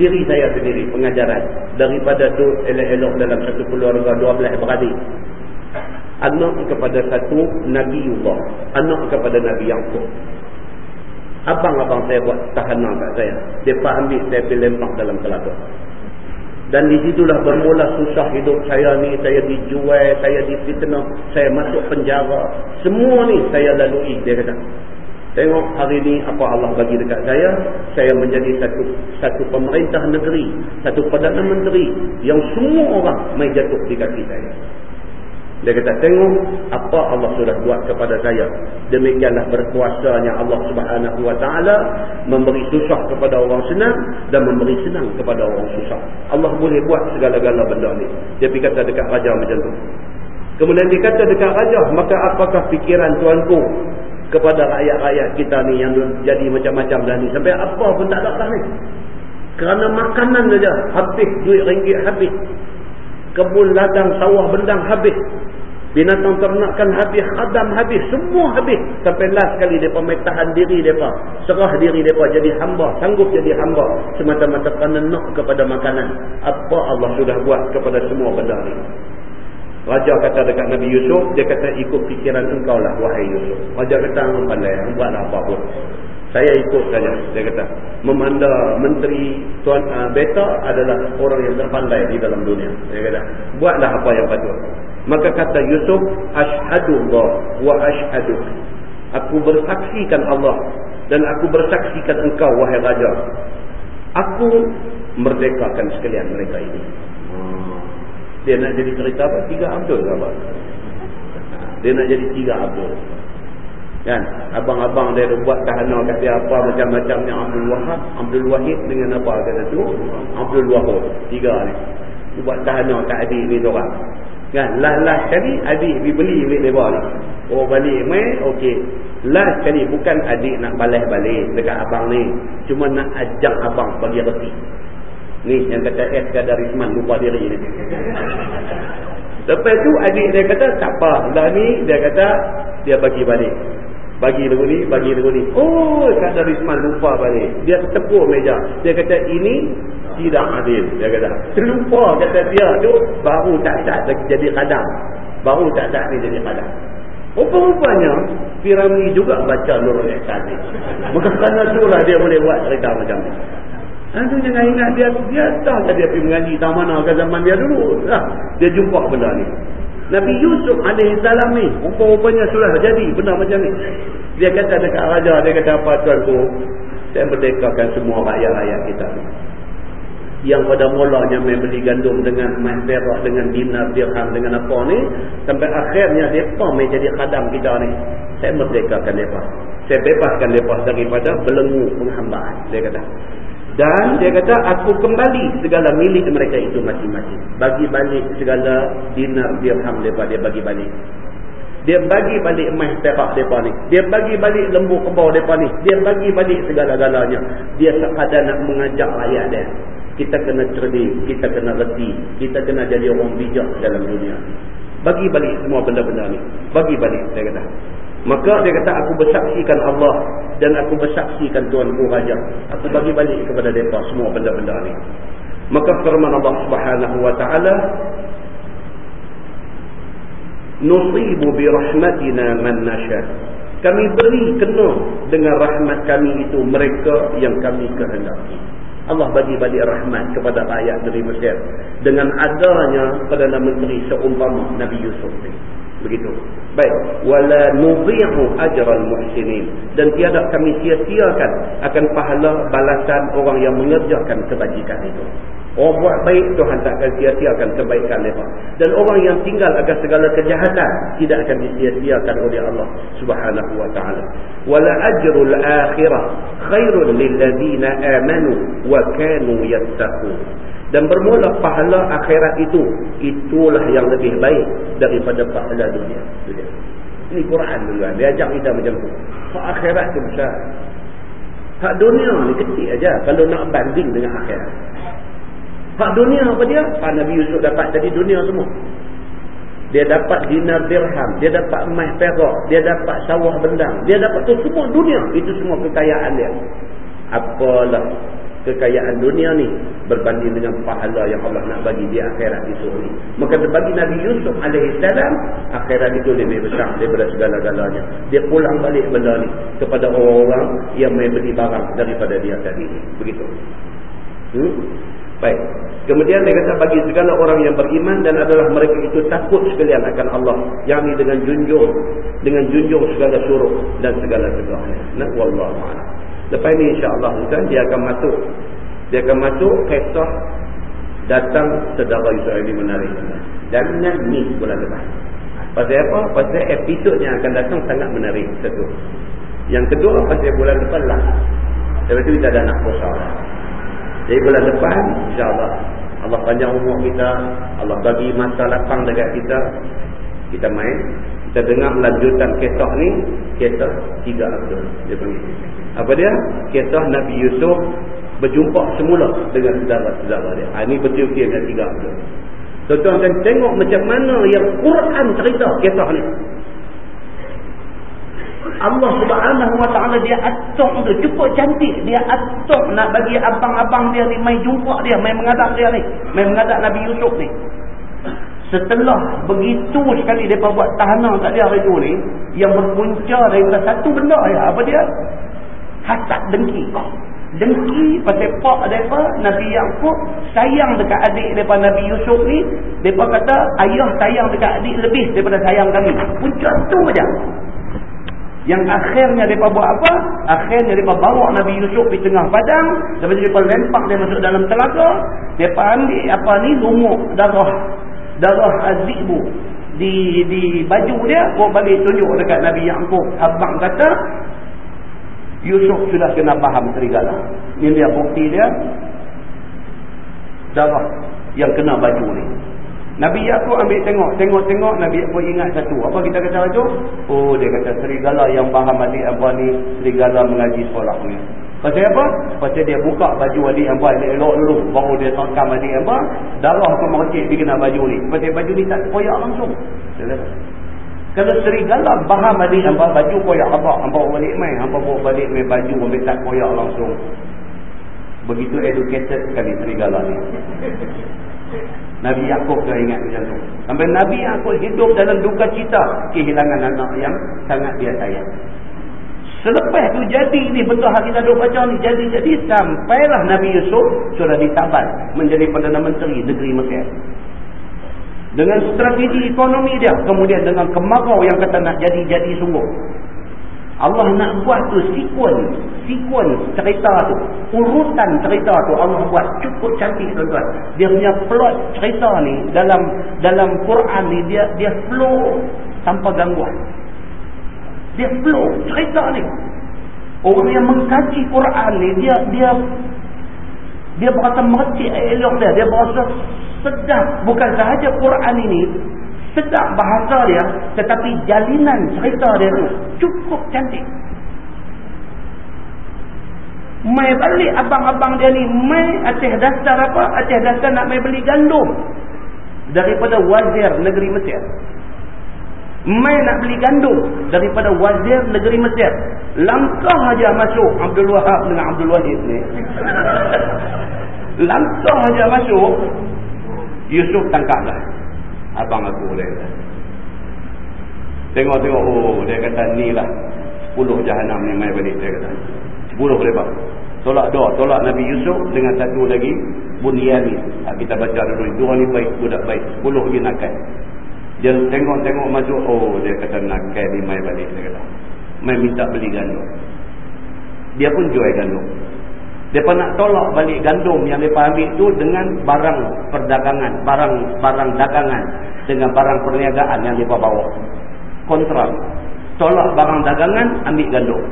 Diri saya sendiri, pengajaran. Daripada tu elok-elok dalam satu keluarga, dua belah beradik. Anak kepada satu Nabi Allah. Anak kepada Nabi Yaakob. Abang-abang saya buat tahanan kat saya. Mereka ambil saya pergi lempak dalam kelapa. Dan di situlah bermula susah hidup saya ni. Saya dijual, saya difitnah, saya masuk penjara. Semua ni saya lalui, dia kata. Tengok hari ni apa Allah bagi dekat saya. Saya menjadi satu satu pemerintah negeri. Satu Perdana Menteri. Yang semua orang main jatuh di kaki saya. Dia kata tengok apa Allah sudah buat kepada saya. Demikianlah berkuasanya Allah subhanahu wa ta'ala. Memberi susah kepada orang senang. Dan memberi senang kepada orang susah. Allah boleh buat segala-gala benda ni. Dia pergi kata dekat raja macam tu. Kemudian dia kata dekat raja. Maka apakah fikiran tuanku kepada rakyat-rakyat kita ni yang jadi macam-macam dah ni. Sampai apa pun tak ada ni. Kerana makanan saja habis duit ringgit habis. Kebun ladang sawah bendang habis. Binatang ternakan habis, khadam habis, semua habis. Sampai last kali mereka main tahan diri mereka. Serah diri mereka jadi hamba, sanggup jadi hamba. Semata-mata nak kepada makanan. Apa Allah sudah buat kepada semua benda ni. Raja kata dekat Nabi Yusuf, dia kata ikut fikiran engkau lah wahai Yusuf. Raja kata pandai, buatlah apa pun. Saya ikut saja, dia kata. Memanda menteri tuan uh, beta adalah orang yang terpandai di dalam dunia. Dia kata, buatlah apa yang patut. Maka kata Yusuf, Ashadullah wa ashaduk. Aku bersaksikan Allah dan aku bersaksikan engkau wahai Raja. Aku merdekakan sekalian mereka ini. Dia nak jadi cerita apa? Tiga Abdul apa? Dia nak jadi tiga Abdul. Kan? Abang-abang dia buat tahanan dia apa macam-macam ni Abdul Wahab, Abdul Wahid dengan apa kata tu? Abdul Wahab. Tiga ni. Dia buat tahanan kat adik ni orang. Kan? Last-last sekali adik pergi beli duit dia ni. Oh balik main, okey. Last sekali bukan adik nak balas balik dekat abang ni. Cuma nak ajak abang bagi reti. Ni yang kata S ke dari Isman lupa diri ni. Lepas tu adik dia kata tak apa. Lah ni dia kata dia bagi balik. Bagi lagu ni, bagi lagu ni. Oh, kata Rizman lupa balik. Dia tepuk meja. Dia kata ini tidak adil. Dia kata. Terlupa kata dia tu baru tak tak jadi kadang. Baru tak tak ni jadi kadang. Rupa-rupanya Piramli juga baca Nurul Ihsan ni. Maka kerana itulah dia boleh buat cerita macam ni. Itu jangan ingat dia dia tahu dia pergi mengaji tahu mana ke zaman dia dulu. Ha, dia jumpa benda ni. Nabi Yusuf alaihi salam ni rupa-rupanya sudah jadi benda macam ni. Dia kata dekat raja, dia kata apa tuanku? Saya merdekakan semua rakyat-rakyat kita. Yang pada mulanya main beli gandum dengan emas perak, dengan dinar, dirham, dengan apa ni. Sampai akhirnya mereka main jadi khadam kita ni. Saya merdekakan mereka. Saya bebaskan mereka daripada belenggu penghambaan. Dia kata. Dan dia kata aku kembali segala milik mereka itu masing-masing. Bagi balik segala dinar dirham mereka dia bagi balik. Dia bagi balik emas perak mereka ni. Dia bagi balik lembu kebau mereka ni. Dia bagi balik segala-galanya. Dia sekadar nak mengajak rakyat dia. Kita kena cerdik, kita kena reti, kita kena jadi orang bijak dalam dunia. Bagi balik semua benda-benda ni. Bagi balik, dia kata. Maka dia kata aku bersaksikan Allah dan aku bersaksikan Tuanku Raja. Aku bagi balik kepada mereka semua benda-benda ni. Maka firman Allah Subhanahu wa taala Nusibu bi rahmatina man nasha. Kami beri kena dengan rahmat kami itu mereka yang kami kehendaki. Allah bagi balik rahmat kepada rakyat dari Mesir dengan adanya Perdana Menteri seumpama Nabi Yusuf ini. Begitu. Baik. Wala nudhi'u ajral muhsinin. Dan tiada kami sia-siakan akan pahala balasan orang yang mengerjakan kebajikan itu. Orang buat baik, Tuhan tak akan sia-siakan kebaikan mereka. Dan orang yang tinggal akan segala kejahatan, tidak akan disia-siakan oleh Allah subhanahu wa ta'ala. Wala ajrul akhirah khairun lillazina amanu wa kanu yattaqun. Dan bermula pahala akhirat itu itulah yang lebih baik daripada pahala dunia. Ini Quran kan dia ajak kita macam tu. Hak akhirat tu besar. Hak dunia ni kecil aja kalau nak banding dengan akhirat hak dunia apa dia hak Nabi Yusuf dapat tadi dunia semua dia dapat dinar dirham dia dapat emas perak dia dapat sawah bendang dia dapat tu semua dunia itu semua kekayaan dia apalah kekayaan dunia ni berbanding dengan pahala yang Allah nak bagi di akhirat itu ni. Maka bagi Nabi Yusuf salam akhirat itu lebih besar daripada segala-galanya. Dia pulang balik benda ni kepada orang-orang yang membeli barang daripada dia tadi. Begitu. Hmm? Baik. Kemudian dia kata bagi segala orang yang beriman dan adalah mereka itu takut sekalian akan Allah. Yang ini dengan junjung. Dengan junjung segala suruh dan segala segalanya. Nah, Wallahu'ala. Lepas ini insyaAllah kan dia akan masuk. Dia akan masuk kisah datang sedara Israeli menarik. Dan ingat ni bulan depan. Pasal apa? Pasal episod yang akan datang sangat menarik. Satu. Yang kedua pasal bulan depan lah. Lepas itu kita dah nak lah. Jadi bulan depan insyaAllah Allah panjang umur kita Allah bagi masa lapang dekat kita Kita main. Kita dengar lanjutan kisah ni Kisah tiga Abdul Dia panggil. Apa dia? Kisah Nabi Yusuf Berjumpa semula dengan saudara-saudara dia. Ha, Ini betul kisah tiga Abdul. Tuan-tuan akan tengok macam mana yang Quran cerita kisah ni Allah subhanahu wa ta'ala dia atok tu cukup cantik dia atok nak bagi abang-abang dia ni mai jumpa dia mai mengadap dia ni mai mengadap Nabi Yusuf ni. Setelah begitu sekali mereka buat tahanan kat dia hari tu ni yang berpunca daripada satu benda ya apa dia? Hasad dengki. Dengki pasal pak mereka Nabi Yaakob sayang dekat adik daripada Nabi Yusuf ni. Mereka kata ayah sayang dekat adik lebih daripada sayang kami. Punca tu aja yang akhirnya mereka buat apa? Akhirnya mereka bawa Nabi Yusuf di tengah padang. Lepas itu mereka lempak dia masuk dalam telaga. Mereka ambil apa ni? Lumuk darah. Darah azibu. Di di baju dia. Bawa balik tunjuk dekat Nabi Yaakob. Abang kata. Yusuf sudah kena faham serigala. Ini dia bukti dia. Darah yang kena baju ni. Nabi Yaakob ambil tengok, tengok-tengok Nabi Yaakob ingat satu. Apa kita kata tu? Oh, dia kata serigala yang faham adik apa ni, serigala mengaji sekolah ni. Pasal apa? Pasal dia buka baju adik apa elok dulu. Baru dia tangkap adik apa, darah mercik dia kena baju ni. Pasal baju ni tak koyak langsung. Kalau serigala faham adik apa, baju koyak apa, hampa balik main, hampa bawa balik main baju, ambil tak koyak langsung. Begitu educated sekali serigala ni. Nabi Yaakob dah ingat macam tu. Sampai Nabi Yaakob hidup dalam duka cita kehilangan anak yang sangat dia sayang. Selepas tu jadi ni betul hak kita duk baca ni jadi-jadi sampailah Nabi Yusuf sudah ditabat menjadi Perdana Menteri negeri Mesir. Dengan strategi ekonomi dia kemudian dengan kemarau yang kata nak jadi-jadi sungguh. Allah nak buat tu sekuen, sekuen cerita tu. Urutan cerita tu Allah buat cukup cantik tuan-tuan. Dia punya plot cerita ni dalam dalam Quran ni dia dia flow tanpa gangguan. Dia flow cerita ni. Orang yang mengkaji Quran ni dia dia dia berasa mercik elok dia, dia berasa sedap bukan sahaja Quran ini sedap bahasa dia tetapi jalinan cerita dia tu cukup cantik mai balik abang-abang dia ni mai atas dasar apa? Atas dasar nak mai beli gandum. Daripada wazir negeri Mesir. Mai nak beli gandum daripada wazir negeri Mesir. Langkah aja masuk Abdul Wahab dengan Abdul Wahid ni. Langkah aja masuk Yusuf tangkaplah abang aku boleh tengok-tengok oh dia kata ni lah. 10 jahanam ni mai balik dia kata 10 boleh bang tolak doa tolak Nabi Yusuf dengan satu lagi Bunyani ha, kita baca dulu. Dua ni baik budak baik. 10 lagi nakal dia tengok-tengok masuk oh dia kata nakal ni mai balik dia kata. Mai minta beli gandum. Dia pun jual gandum. Mereka nak tolak balik gandum yang mereka ambil tu dengan barang perdagangan, barang barang dagangan dengan barang perniagaan yang mereka bawa. Kontrak. Tolak barang dagangan, ambil gandum.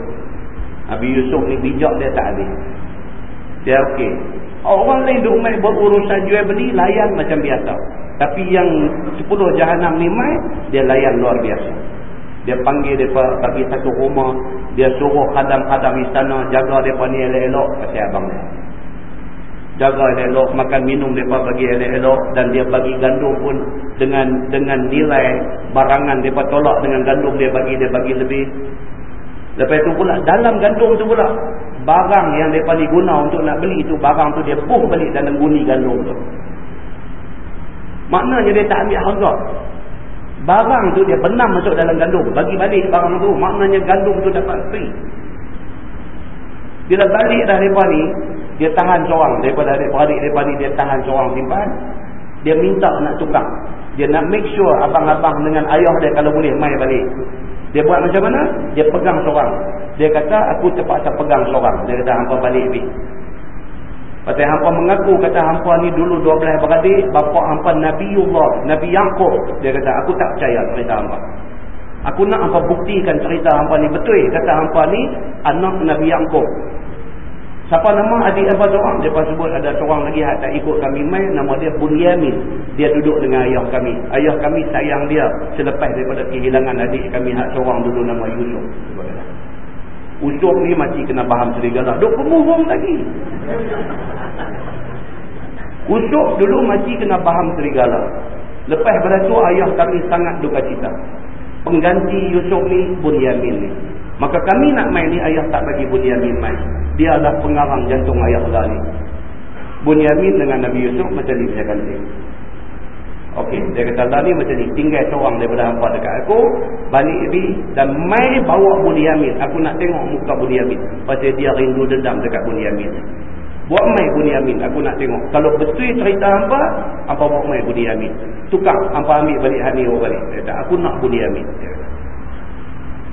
Habis Yusuf ni bijak dia tak habis. Dia okey. Orang lain duk main berurusan jual beli, layan macam biasa. Tapi yang 10 jahanam ni mai, dia layan luar biasa. Dia panggil dia bagi satu rumah. Dia suruh khadam-khadam istana jaga dia ni elok-elok. Pasal abang dia. Jaga elok-elok. Makan minum dia bagi elok-elok. Dan dia bagi gandum pun dengan dengan nilai barangan. Dia tolak dengan gandum dia bagi dia bagi lebih. Lepas itu pula dalam gandum tu pula. barang yang mereka ni guna untuk nak beli tu barang tu dia puh balik dalam guni gandum tu. Maknanya dia tak ambil harga. Barang tu dia benam masuk dalam gandum bagi balik barang tu maknanya gandum tu dapat free. Bila balik dah mereka ni dia tahan seorang. Daripada adik-beradik mereka ni dia tahan seorang simpan. Dia minta nak tukar. Dia nak make sure abang-abang dengan ayah dia kalau boleh mai balik dia buat macam mana? Dia pegang seorang. Dia kata, aku terpaksa pegang seorang. Dia kata, hampa balik ni. Pasal hampa mengaku, kata hampa ni dulu 12 beradik, bapa hampa Nabiullah, Nabi Yaakob. Dia kata, aku tak percaya cerita hampa. Aku nak hampa buktikan cerita hampa ni betul. Kata hampa ni, anak Nabi Yaakob. Siapa nama adik apa seorang? Dia sebut ada seorang lagi yang tak ikut kami main. Nama dia Bunyamin. Dia duduk dengan ayah kami. Ayah kami sayang dia selepas daripada kehilangan adik kami hak seorang dulu nama Yusuf. Yusuf ni mati kena baham serigala. Duk pemuhung lagi. Yusuf dulu mati kena baham serigala. Lepas pada tu ayah kami sangat duka cita. Pengganti Yusuf ni Bunyamin ni. Maka kami nak main ni ayah tak bagi Bunyamin main. Dia adalah pengarang jantung ayah ni. Bunyamin dengan Nabi Yusuf macam ni saya ganti. Okey, dia kata ni macam ni. Tinggal seorang daripada hampa dekat aku. Balik ni dan mai bawa Bunyamin. Aku nak tengok muka Bunyamin. Pasal dia rindu dendam dekat Bunyamin. Buat mai Bunyamin. Aku nak tengok. Kalau betul cerita hampa, hampa buat mai Bunyamin. Tukar. Hampa ambil balik hani balik. Dia kata, aku nak Bunyamin. Dia kata.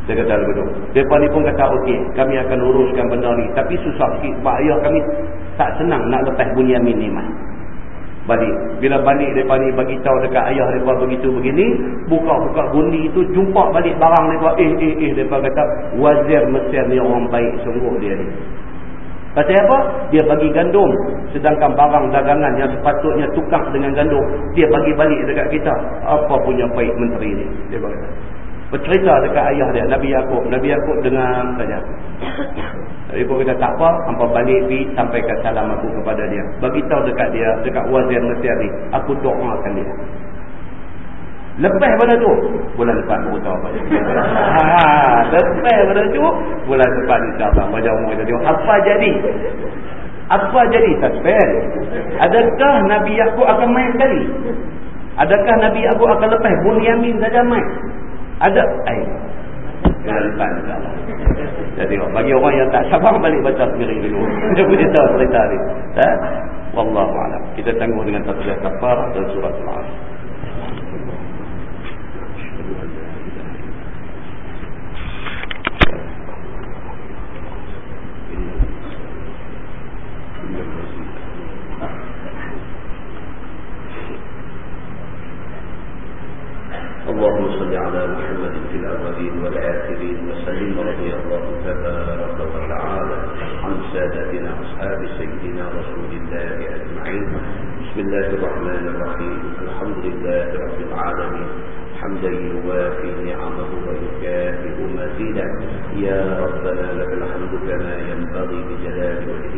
Saya kata betul. Mereka ni pun kata okey. Kami akan uruskan benda ni. Tapi susah sikit. Sebab ayah kami tak senang nak lepas bunyamin ni mas. Balik. Bila balik mereka ni bagi tahu dekat ayah mereka begitu begini. Buka-buka bundi tu. Jumpa balik barang mereka. Eh eh eh. Mereka kata wazir Mesir ni orang baik sungguh dia ni. Kata apa? Dia bagi gandum. Sedangkan barang dagangan yang sepatutnya tukar dengan gandum. Dia bagi balik dekat kita. Apa punya baik menteri ni. Dia berkata bercerita dekat ayah dia Nabi Yaakob. Nabi Yaakob dengar saja. Nabi Yaakob kata tak apa hampa balik pergi sampaikan salam aku kepada dia. Bagi tahu dekat dia dekat wazir Mesir ni aku doakan dia. Lepas pada tu bulan depan aku tahu apa ha, lepas pada tu bulan depan insyaAllah macam orang kata apa jadi? Apa jadi suspend adakah Nabi Yaakob akan main sekali? Adakah Nabi Yaakob akan lepas Bunyamin saja main ada air. Kelantan Jadi bagi orang yang tak sabar balik baca sendiri dulu. Dia boleh tahu cerita ni. Ha? Wallahu'alam Kita tangguh dengan tasbih kafar dan surat al-asr اللهم صل على محمد في الأولين والآخرين وسلم رضي الله تبارك وتعالى. عن سادتنا أصحاب سيدنا رسول الله أجمعين. بسم الله الرحمن الرحيم. الحمد لله رب العالمين. حمدا يوافي نعمه ويكافئ مزيدا. يا ربنا لك الحمد كما ينبغي بجلال وجهك.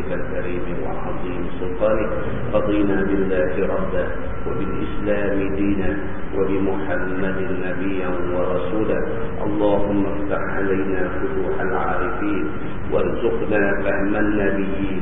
سلطانك رضينا بالله ربا وبالإسلام دينا وبمحمد نبيا ورسولا. اللهم افتح علينا فتوح العارفين وارزقنا فهم النبيين.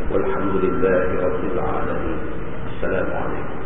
والحمد لله رب العالمين السلام عليكم